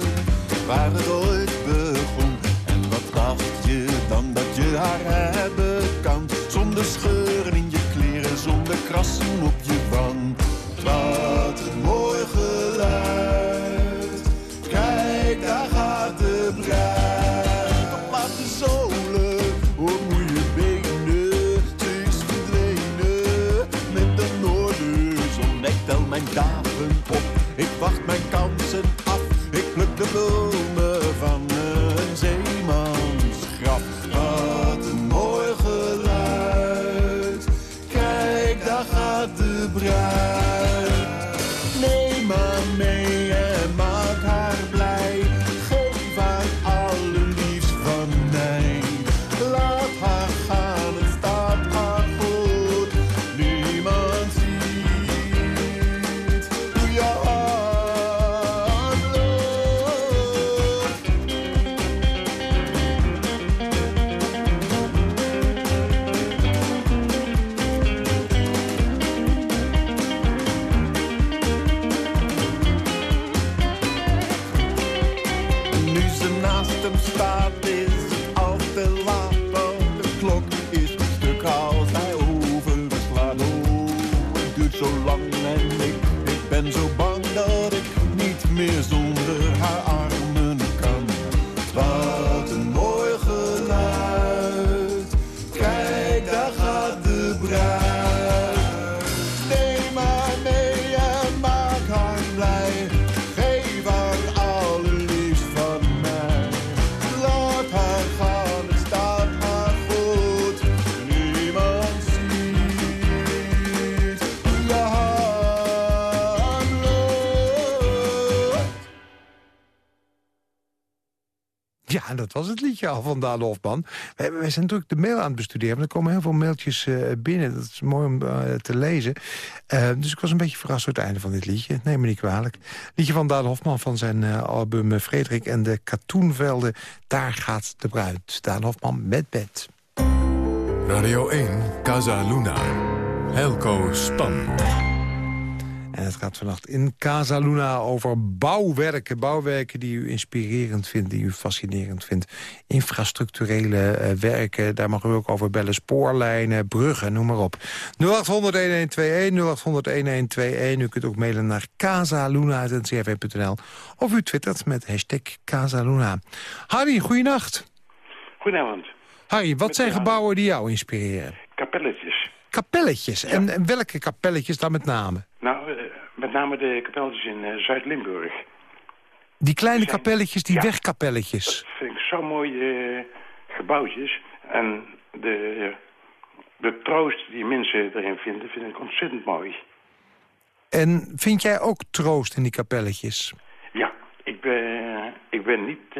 waar het ooit begon. En wat dacht je dan dat je haar hebben kan, zonder scheuren in je kleren, zonder krassen op wacht mijn niet meer Ja, dat was het liedje al van Daan Hofman. Wij zijn natuurlijk de mail aan het bestuderen. Er komen heel veel mailtjes uh, binnen. Dat is mooi om uh, te lezen. Uh, dus ik was een beetje verrast door het einde van dit liedje. Neem me niet kwalijk. Liedje van Daan Hofman van zijn album Frederik en de Katoenvelden. Daar gaat de bruid. Daan Hofman met bed. Radio 1, Casa Luna. Helco Span. En het gaat vannacht in Casa Luna over bouwwerken. Bouwwerken die u inspirerend vindt, die u fascinerend vindt. Infrastructurele uh, werken, daar mag u ook over bellen. Spoorlijnen, bruggen, noem maar op. 0800-1121, 0800-1121. U kunt ook mailen naar casaluna.ncrv.nl. Of u twittert met hashtag Casaluna. Harry, goeienacht. Goedenavond. Harry, wat zijn gebouwen die jou inspireren? Kapelletjes. Kapelletjes? En, en, welke kapelletjes dan met name? Nou, uh, met name de kapelletjes in uh, Zuid-Limburg. Die kleine zijn, kapelletjes, die ja, wegkapelletjes? Dat vind ik zo mooie uh, gebouwtjes. En de, de troost die mensen erin vinden, vind ik ontzettend mooi. En vind jij ook troost in die kapelletjes? Ja, ik ben, ik ben niet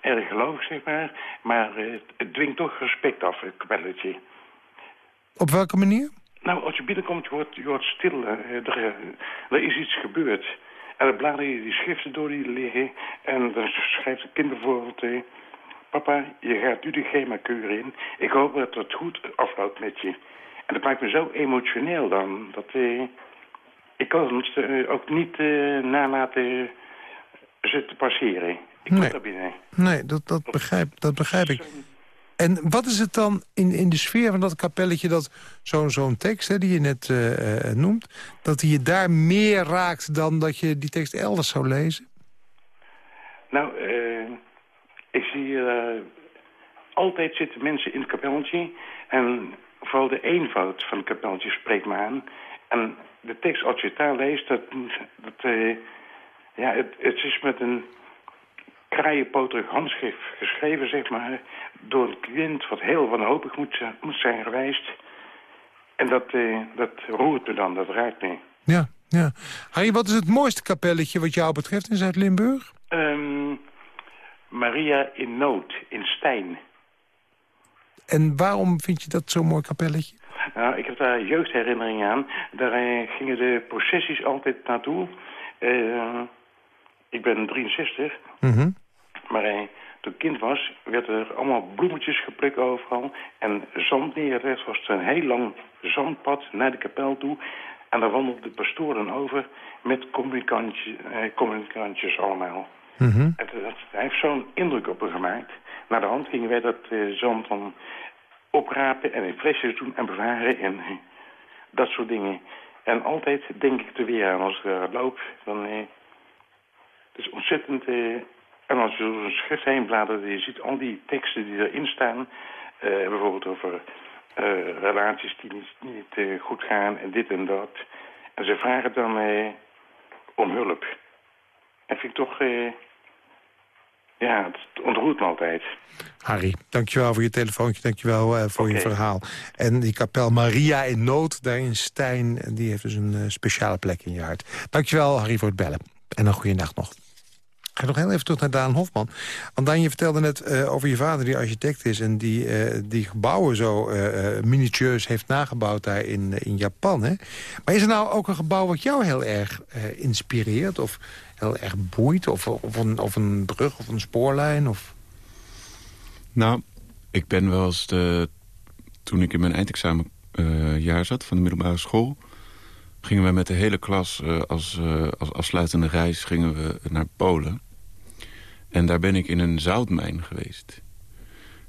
erg gelovig, zeg maar. Maar het dwingt toch respect af, het kapelletje. Op welke manier? Nou, als je binnenkomt, je wordt, je wordt stil. Er, er, is iets gebeurd. En dan blader je die schriften door die liggen. En dan schrijft het kind bijvoorbeeld... Eh, Papa, je gaat nu de GEMA-keur in. Ik hoop dat het goed afloopt met je. En dat maakt me zo emotioneel dan. Dat, eh, ik kan het uh, ook niet uh, nalaten ze te passeren. Ik nee. moet daar binnen. Nee, dat, dat, begrijp, dat begrijp ik. En wat is het dan in, in de sfeer van dat kapelletje... dat zo'n zo'n tekst hè, die je net uh, noemt... dat die je daar meer raakt dan dat je die tekst elders zou lezen? Nou, uh, ik zie... Altijd zitten mensen in het kapelletje... en vooral de eenvoud van het kapelletje spreekt me aan. En de tekst, als je het daar leest... dat, dat ja, het, het is met een kraaienpoterig handschrift geschreven, zeg maar, door een kind wat heel wanhopig moet, moet zijn geweest. En dat, eh, dat roert me dan, dat raakt me. Ja, ja. Harry, wat is het mooiste kapelletje wat jou betreft in Zuid-Limburg? Um, Maria in Nood, in Stijn. En waarom vind je dat zo'n mooi kapelletje? Nou, ik heb daar jeugdherinneringen aan. Daar eh, gingen de processies altijd naartoe. Uh, ik ben 63. Mm -hmm. Maar eh, toen ik kind was, werd er allemaal bloemetjes geplukt overal. En zand neergelegd was een heel lang zandpad naar de kapel toe. En daar wandelde de pastoor dan over met communicantjes, eh, communicantjes allemaal. Mm -hmm. dat, hij heeft zo'n indruk op me gemaakt. Naar de hand gingen wij dat eh, zand dan oprapen en in flesjes doen en bewaren en eh, dat soort dingen. En altijd denk ik er weer aan als ik er loop. Dan, eh, het is ontzettend... Eh, en als je door een schrift heen bladert, je ziet al die teksten die erin staan. Uh, bijvoorbeeld over uh, relaties die niet, niet goed gaan en dit en dat. En ze vragen dan om hulp. En vind ik toch... ja, het ontroert me altijd. Harry, dankjewel voor je telefoontje, dankjewel uh, voor okay. je verhaal. En die kapel Maria in Nood, daar in Stijn, die heeft dus een uh, speciale plek in je hart. Dankjewel, Harry, voor het bellen. En een goede nacht nog. Ga nog heel even terug naar Daan Hofman. Want Daan, je vertelde net uh, over je vader die architect is... en die, uh, die gebouwen zo uh, minutieus heeft nagebouwd daar in, in Japan. Hè? Maar is er nou ook een gebouw wat jou heel erg inspireert... of heel erg boeit? Of, of, een, of een brug of een spoorlijn? Of... Nou, ik ben wel eens... De, toen ik in mijn eindexamenjaar zat van de middelbare school gingen we met de hele klas als, als afsluitende reis gingen we naar Polen. En daar ben ik in een zoutmijn geweest.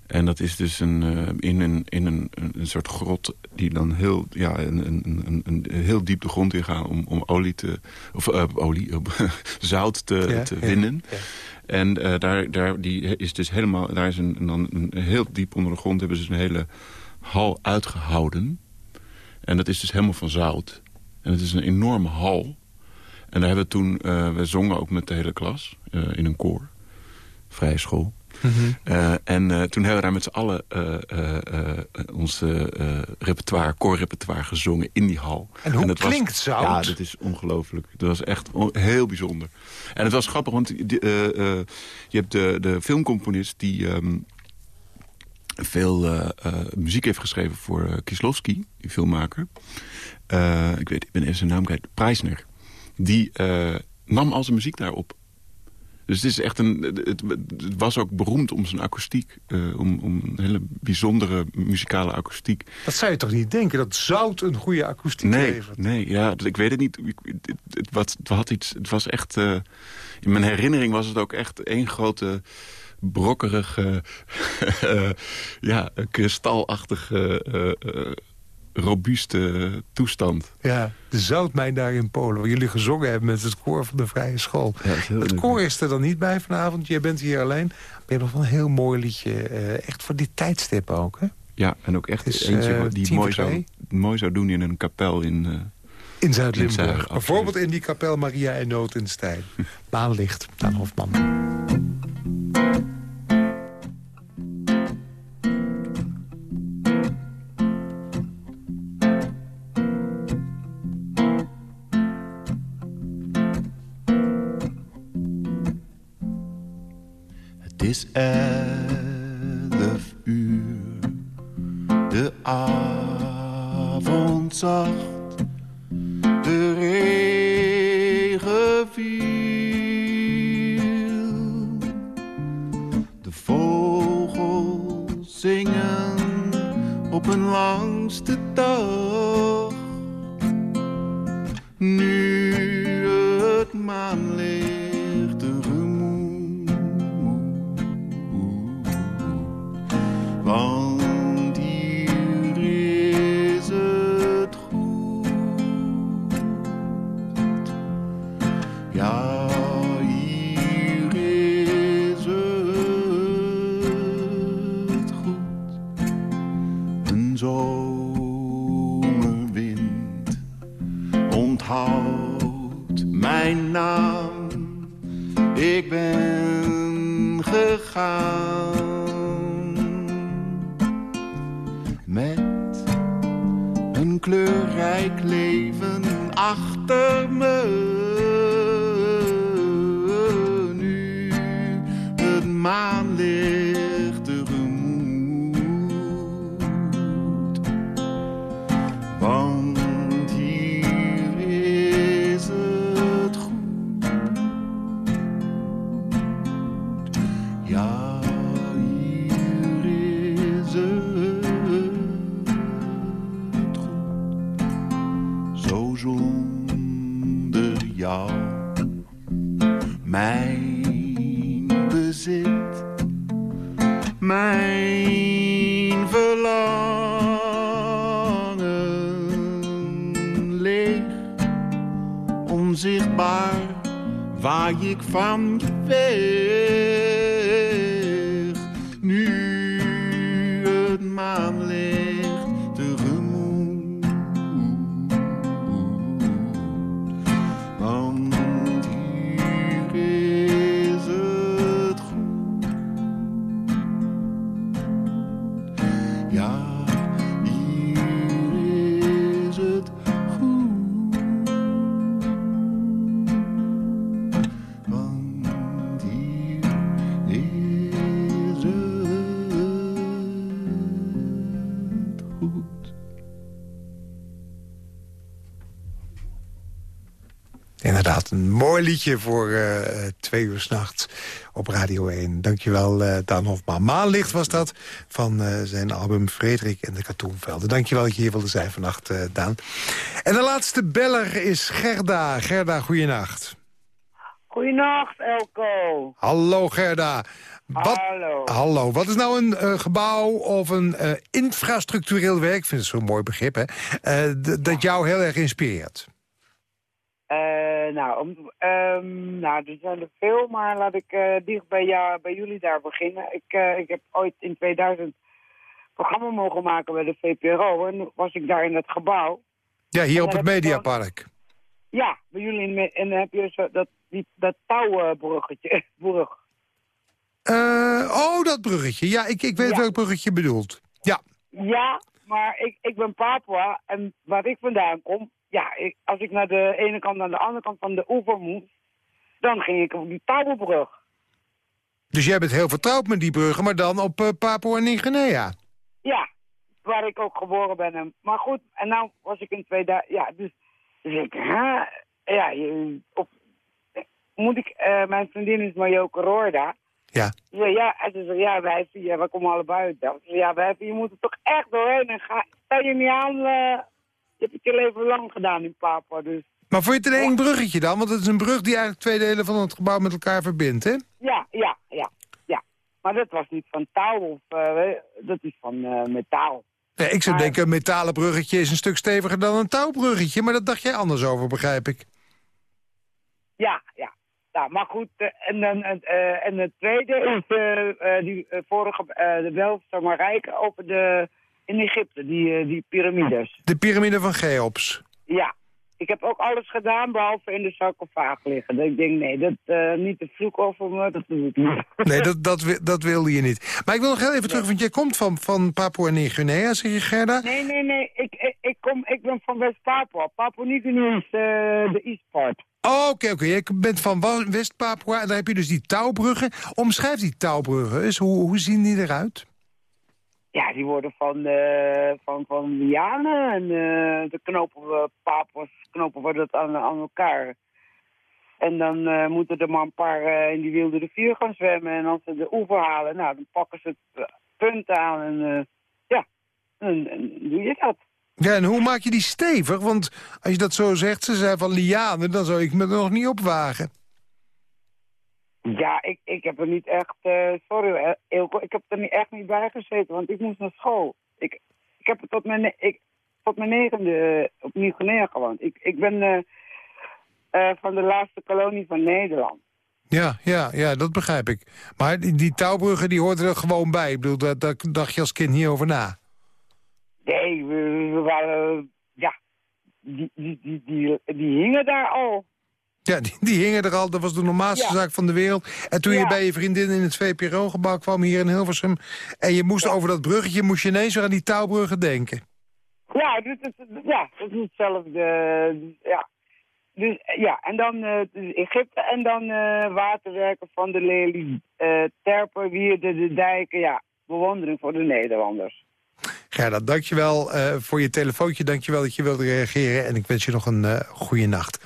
En dat is dus een, uh, in, een, in een, een soort grot die dan heel, ja, een, een, een, een heel diep de grond in gaat om, om olie te, of olie, zout te, ja, te winnen. Ja, ja. En daar, daar die is dus helemaal, daar is een, dan een, heel diep onder de grond hebben ze dus een hele hal uitgehouden. En dat is dus helemaal van zout. En het is een enorme hal. En daar hebben we toen, uh, we zongen ook met de hele klas uh, in een koor. Vrije school. Eh, en eh, toen hebben we daar met z'n allen eh, ons repertoire, koorrepertoire gezongen in die hal. En hoe was- klinkt zout? Ja, dat is ongelooflijk. Dat was echt heel bijzonder. En het was grappig, want je hebt de, de filmcomponist die... ehm, veel muziek heeft geschreven voor eh, Kieslowski, die filmmaker. Ik weet, ik ben even zijn naam kwijt. Preisner. Die nam al zijn muziek daarop. Dus het is echt een. Het, het was ook beroemd om zijn akoestiek. eh, om, om een hele bijzondere muzikale akoestiek. Dat zou je toch niet denken, dat zout een goede akoestiek Nee, levert? nee, ja, ik weet het niet. Ik- Het, het, wat, het, had iets, het was echt... eh, in mijn herinnering was het ook echt één grote brokkerige... eh, ja, kristalachtige, robuuste toestand. Ja, de zoutmijn daar in Polen, waar jullie gezongen hebben met het koor van de Vrije School. Ja, het leuk. koor is er dan niet bij vanavond, jij bent hier alleen. Maar je hebt nog wel een heel mooi liedje, eh, echt voor dit tijdstip ook, hè? Ja, en ook echt is, eentje eh, die mooi zou, mooi zou doen in een kapel in... eh, In Zuid-Limburg. Bijvoorbeeld in die kapel Maria en Nood in Stijn. Maanlicht, Daan Hofman. Ja, Inderdaad, een mooi liedje voor eh, twee uur s'nachts op Radio 1. Dankjewel, eh Daan Hofman. Maanlicht was dat van eh, zijn album Frederik en de Katoenvelden. Dankjewel dat je hier wilde zijn vannacht, Daan. En de laatste beller is Gerda. Gerda, goeienacht. Goedenacht, Elko. Hallo Gerda. Wat, Hallo. Hallo. Wat is nou een gebouw of een eh, infrastructureel werk, ik vind het zo'n mooi begrip, hè, dat jou heel erg inspireert? Eh, nou, om, ehm, nou, er zijn er veel, maar laat ik eh, dicht bij, jou, bij jullie daar beginnen. Ik, eh, ik heb ooit in 2000 programma mogen maken bij de VPRO. En was ik daar in het gebouw. Ja, hier op het Mediapark. Ja, bij jullie. in En dan heb je zo dat, die, dat touwbruggetje. Brug. Eh, oh, dat bruggetje. Ja, ik, ik weet welk bruggetje je bedoelt. Ja. Ja, maar ik, ik ben Papua en waar ik vandaan kom... Ja, ik, als ik naar de ene kant naar de andere kant van de oever moest... dan ging ik op die Tabobrug. Dus jij bent heel vertrouwd met die bruggen, maar dan op uh, Papua Nieuw-Guinea. Ja, waar ik ook geboren ben. En- Maar goed, en nou was ik in 2000... Ja, dus, dus ik... Ja, op, moet ik... eh, mijn vriendin is Marjoke Roorda. Ja. Ze zei, ja, en ze zei, ja, wij vier, we komen allebei uit Delft. Ze zei, ja, wij vier, je moet er toch echt doorheen. En ga, sta je niet aan, eh, je hebt het je leven lang gedaan in Papua, dus... Maar vond je het een eng bruggetje dan? Want het is een brug die eigenlijk twee delen van het gebouw met elkaar verbindt, hè? Ja, ja, ja, ja. Maar dat was niet van touw of... eh, dat is van eh, metaal. Nee, ik zou Maar- denken, een metalen bruggetje is een stuk steviger dan een touwbruggetje. Maar dat dacht jij anders over, begrijp ik. Ja, ja. Ja, maar goed, eh, en, dan, en het tweede is die vorige, de maar Rijk over de, in Egypte, die, eh, die piramides. De piramide van Cheops. Ja, ik heb ook alles gedaan behalve in de sarcofaag liggen. Dat ik denk, nee, dat eh, niet te vloek over me, dat doe ik niet. Nee, dat, dat, dat wilde je niet. Maar ik wil nog heel even terug, want jij komt van, van Papua Nieuw-Guinea, zeg je Gerda? Nee, nee, nee, ik, ik, ik, kom, ik ben van West-Papua. Papua niet in is eh, de East part. Oh, oké, oké. Je bent van West-Papua en daar heb je dus die touwbruggen. Omschrijf die touwbruggen eens. Hoe, hoe zien die eruit? Ja, die worden van, eh van, van lianen en eh, de knopen, uh, papas, knopen worden dat aan, elkaar. En dan eh, moeten er maar een paar eh, in die wilde rivier gaan zwemmen. En als ze de oever halen, nou, dan pakken ze het eh, punt aan en eh, ja, en doe je dat. Ja, en hoe maak je die stevig? Want als je dat zo zegt, ze zijn van lianen, dan zou ik me er nog niet op wagen. Ja, ik, ik heb er niet echt, eh, sorry eh, Eelco, ik heb er niet, echt niet bij gezeten, want ik moest naar school. Ik, ik heb er tot mijn, ik, tot mijn negende eh, op Nieuw-Guinea gewoond. Ik, ik ben van de laatste kolonie van Nederland. Ja, ja, ja, dat begrijp ik. Maar die, die touwbruggen, die hoorden er gewoon bij. Ik bedoel, daar, daar dacht je als kind niet over na. Nee, we, we waren, ja, die, die, die, die, die hingen daar al. Ja, die, die hingen er al. Dat was de normaalste Ja. zaak van de wereld. En toen je bij je vriendin in het VPRO-gebouw kwam hier in Hilversum... en je moest over dat bruggetje, moest je ineens weer aan die touwbruggen denken. Ja, dus, het- ja, het is hetzelfde. Ja. Dus, ja, en dan eh, dus Egypte en dan eh, waterwerken van de lelie, eh terpen, wierden, de dijken. Ja, bewondering voor de Nederlanders. Gerda, dankjewel uh, voor je telefoontje. Dankjewel dat je wilde reageren. En ik wens je nog een uh, goede nacht.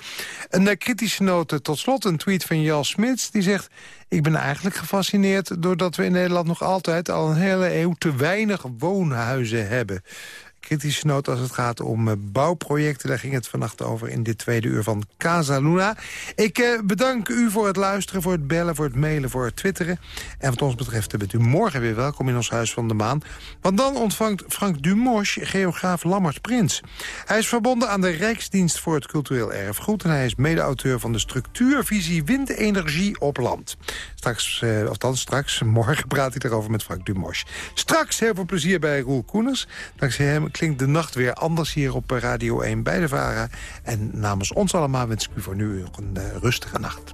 Een uh, kritische noot tot slot. Een tweet van Jal Smits. Die zegt... Ik ben eigenlijk gefascineerd doordat we in Nederland nog altijd... al een hele eeuw te weinig woonhuizen hebben kritische noot als het gaat om uh, bouwprojecten. Daar ging het vannacht over in dit tweede uur van Casa Luna. Ik uh, bedank u voor het luisteren, voor het bellen, voor het mailen, voor het twitteren. En wat ons betreft bent u morgen weer welkom in ons Huis van de Maan. Want dan ontvangt Frank Dumosch geograaf Lammert Prins. Hij is verbonden aan de Rijksdienst voor het Cultureel Erfgoed... en hij is mede-auteur van de structuurvisie Windenergie op Land. Straks, uh, althans straks, morgen praat hij erover met Frank Dumosch. Straks heel veel plezier bij Roel Koeners. Dankzij hem klinkt de nacht weer anders hier op Radio 1 bij de VARA. En namens ons allemaal wens ik u voor nu een uh, rustige nacht.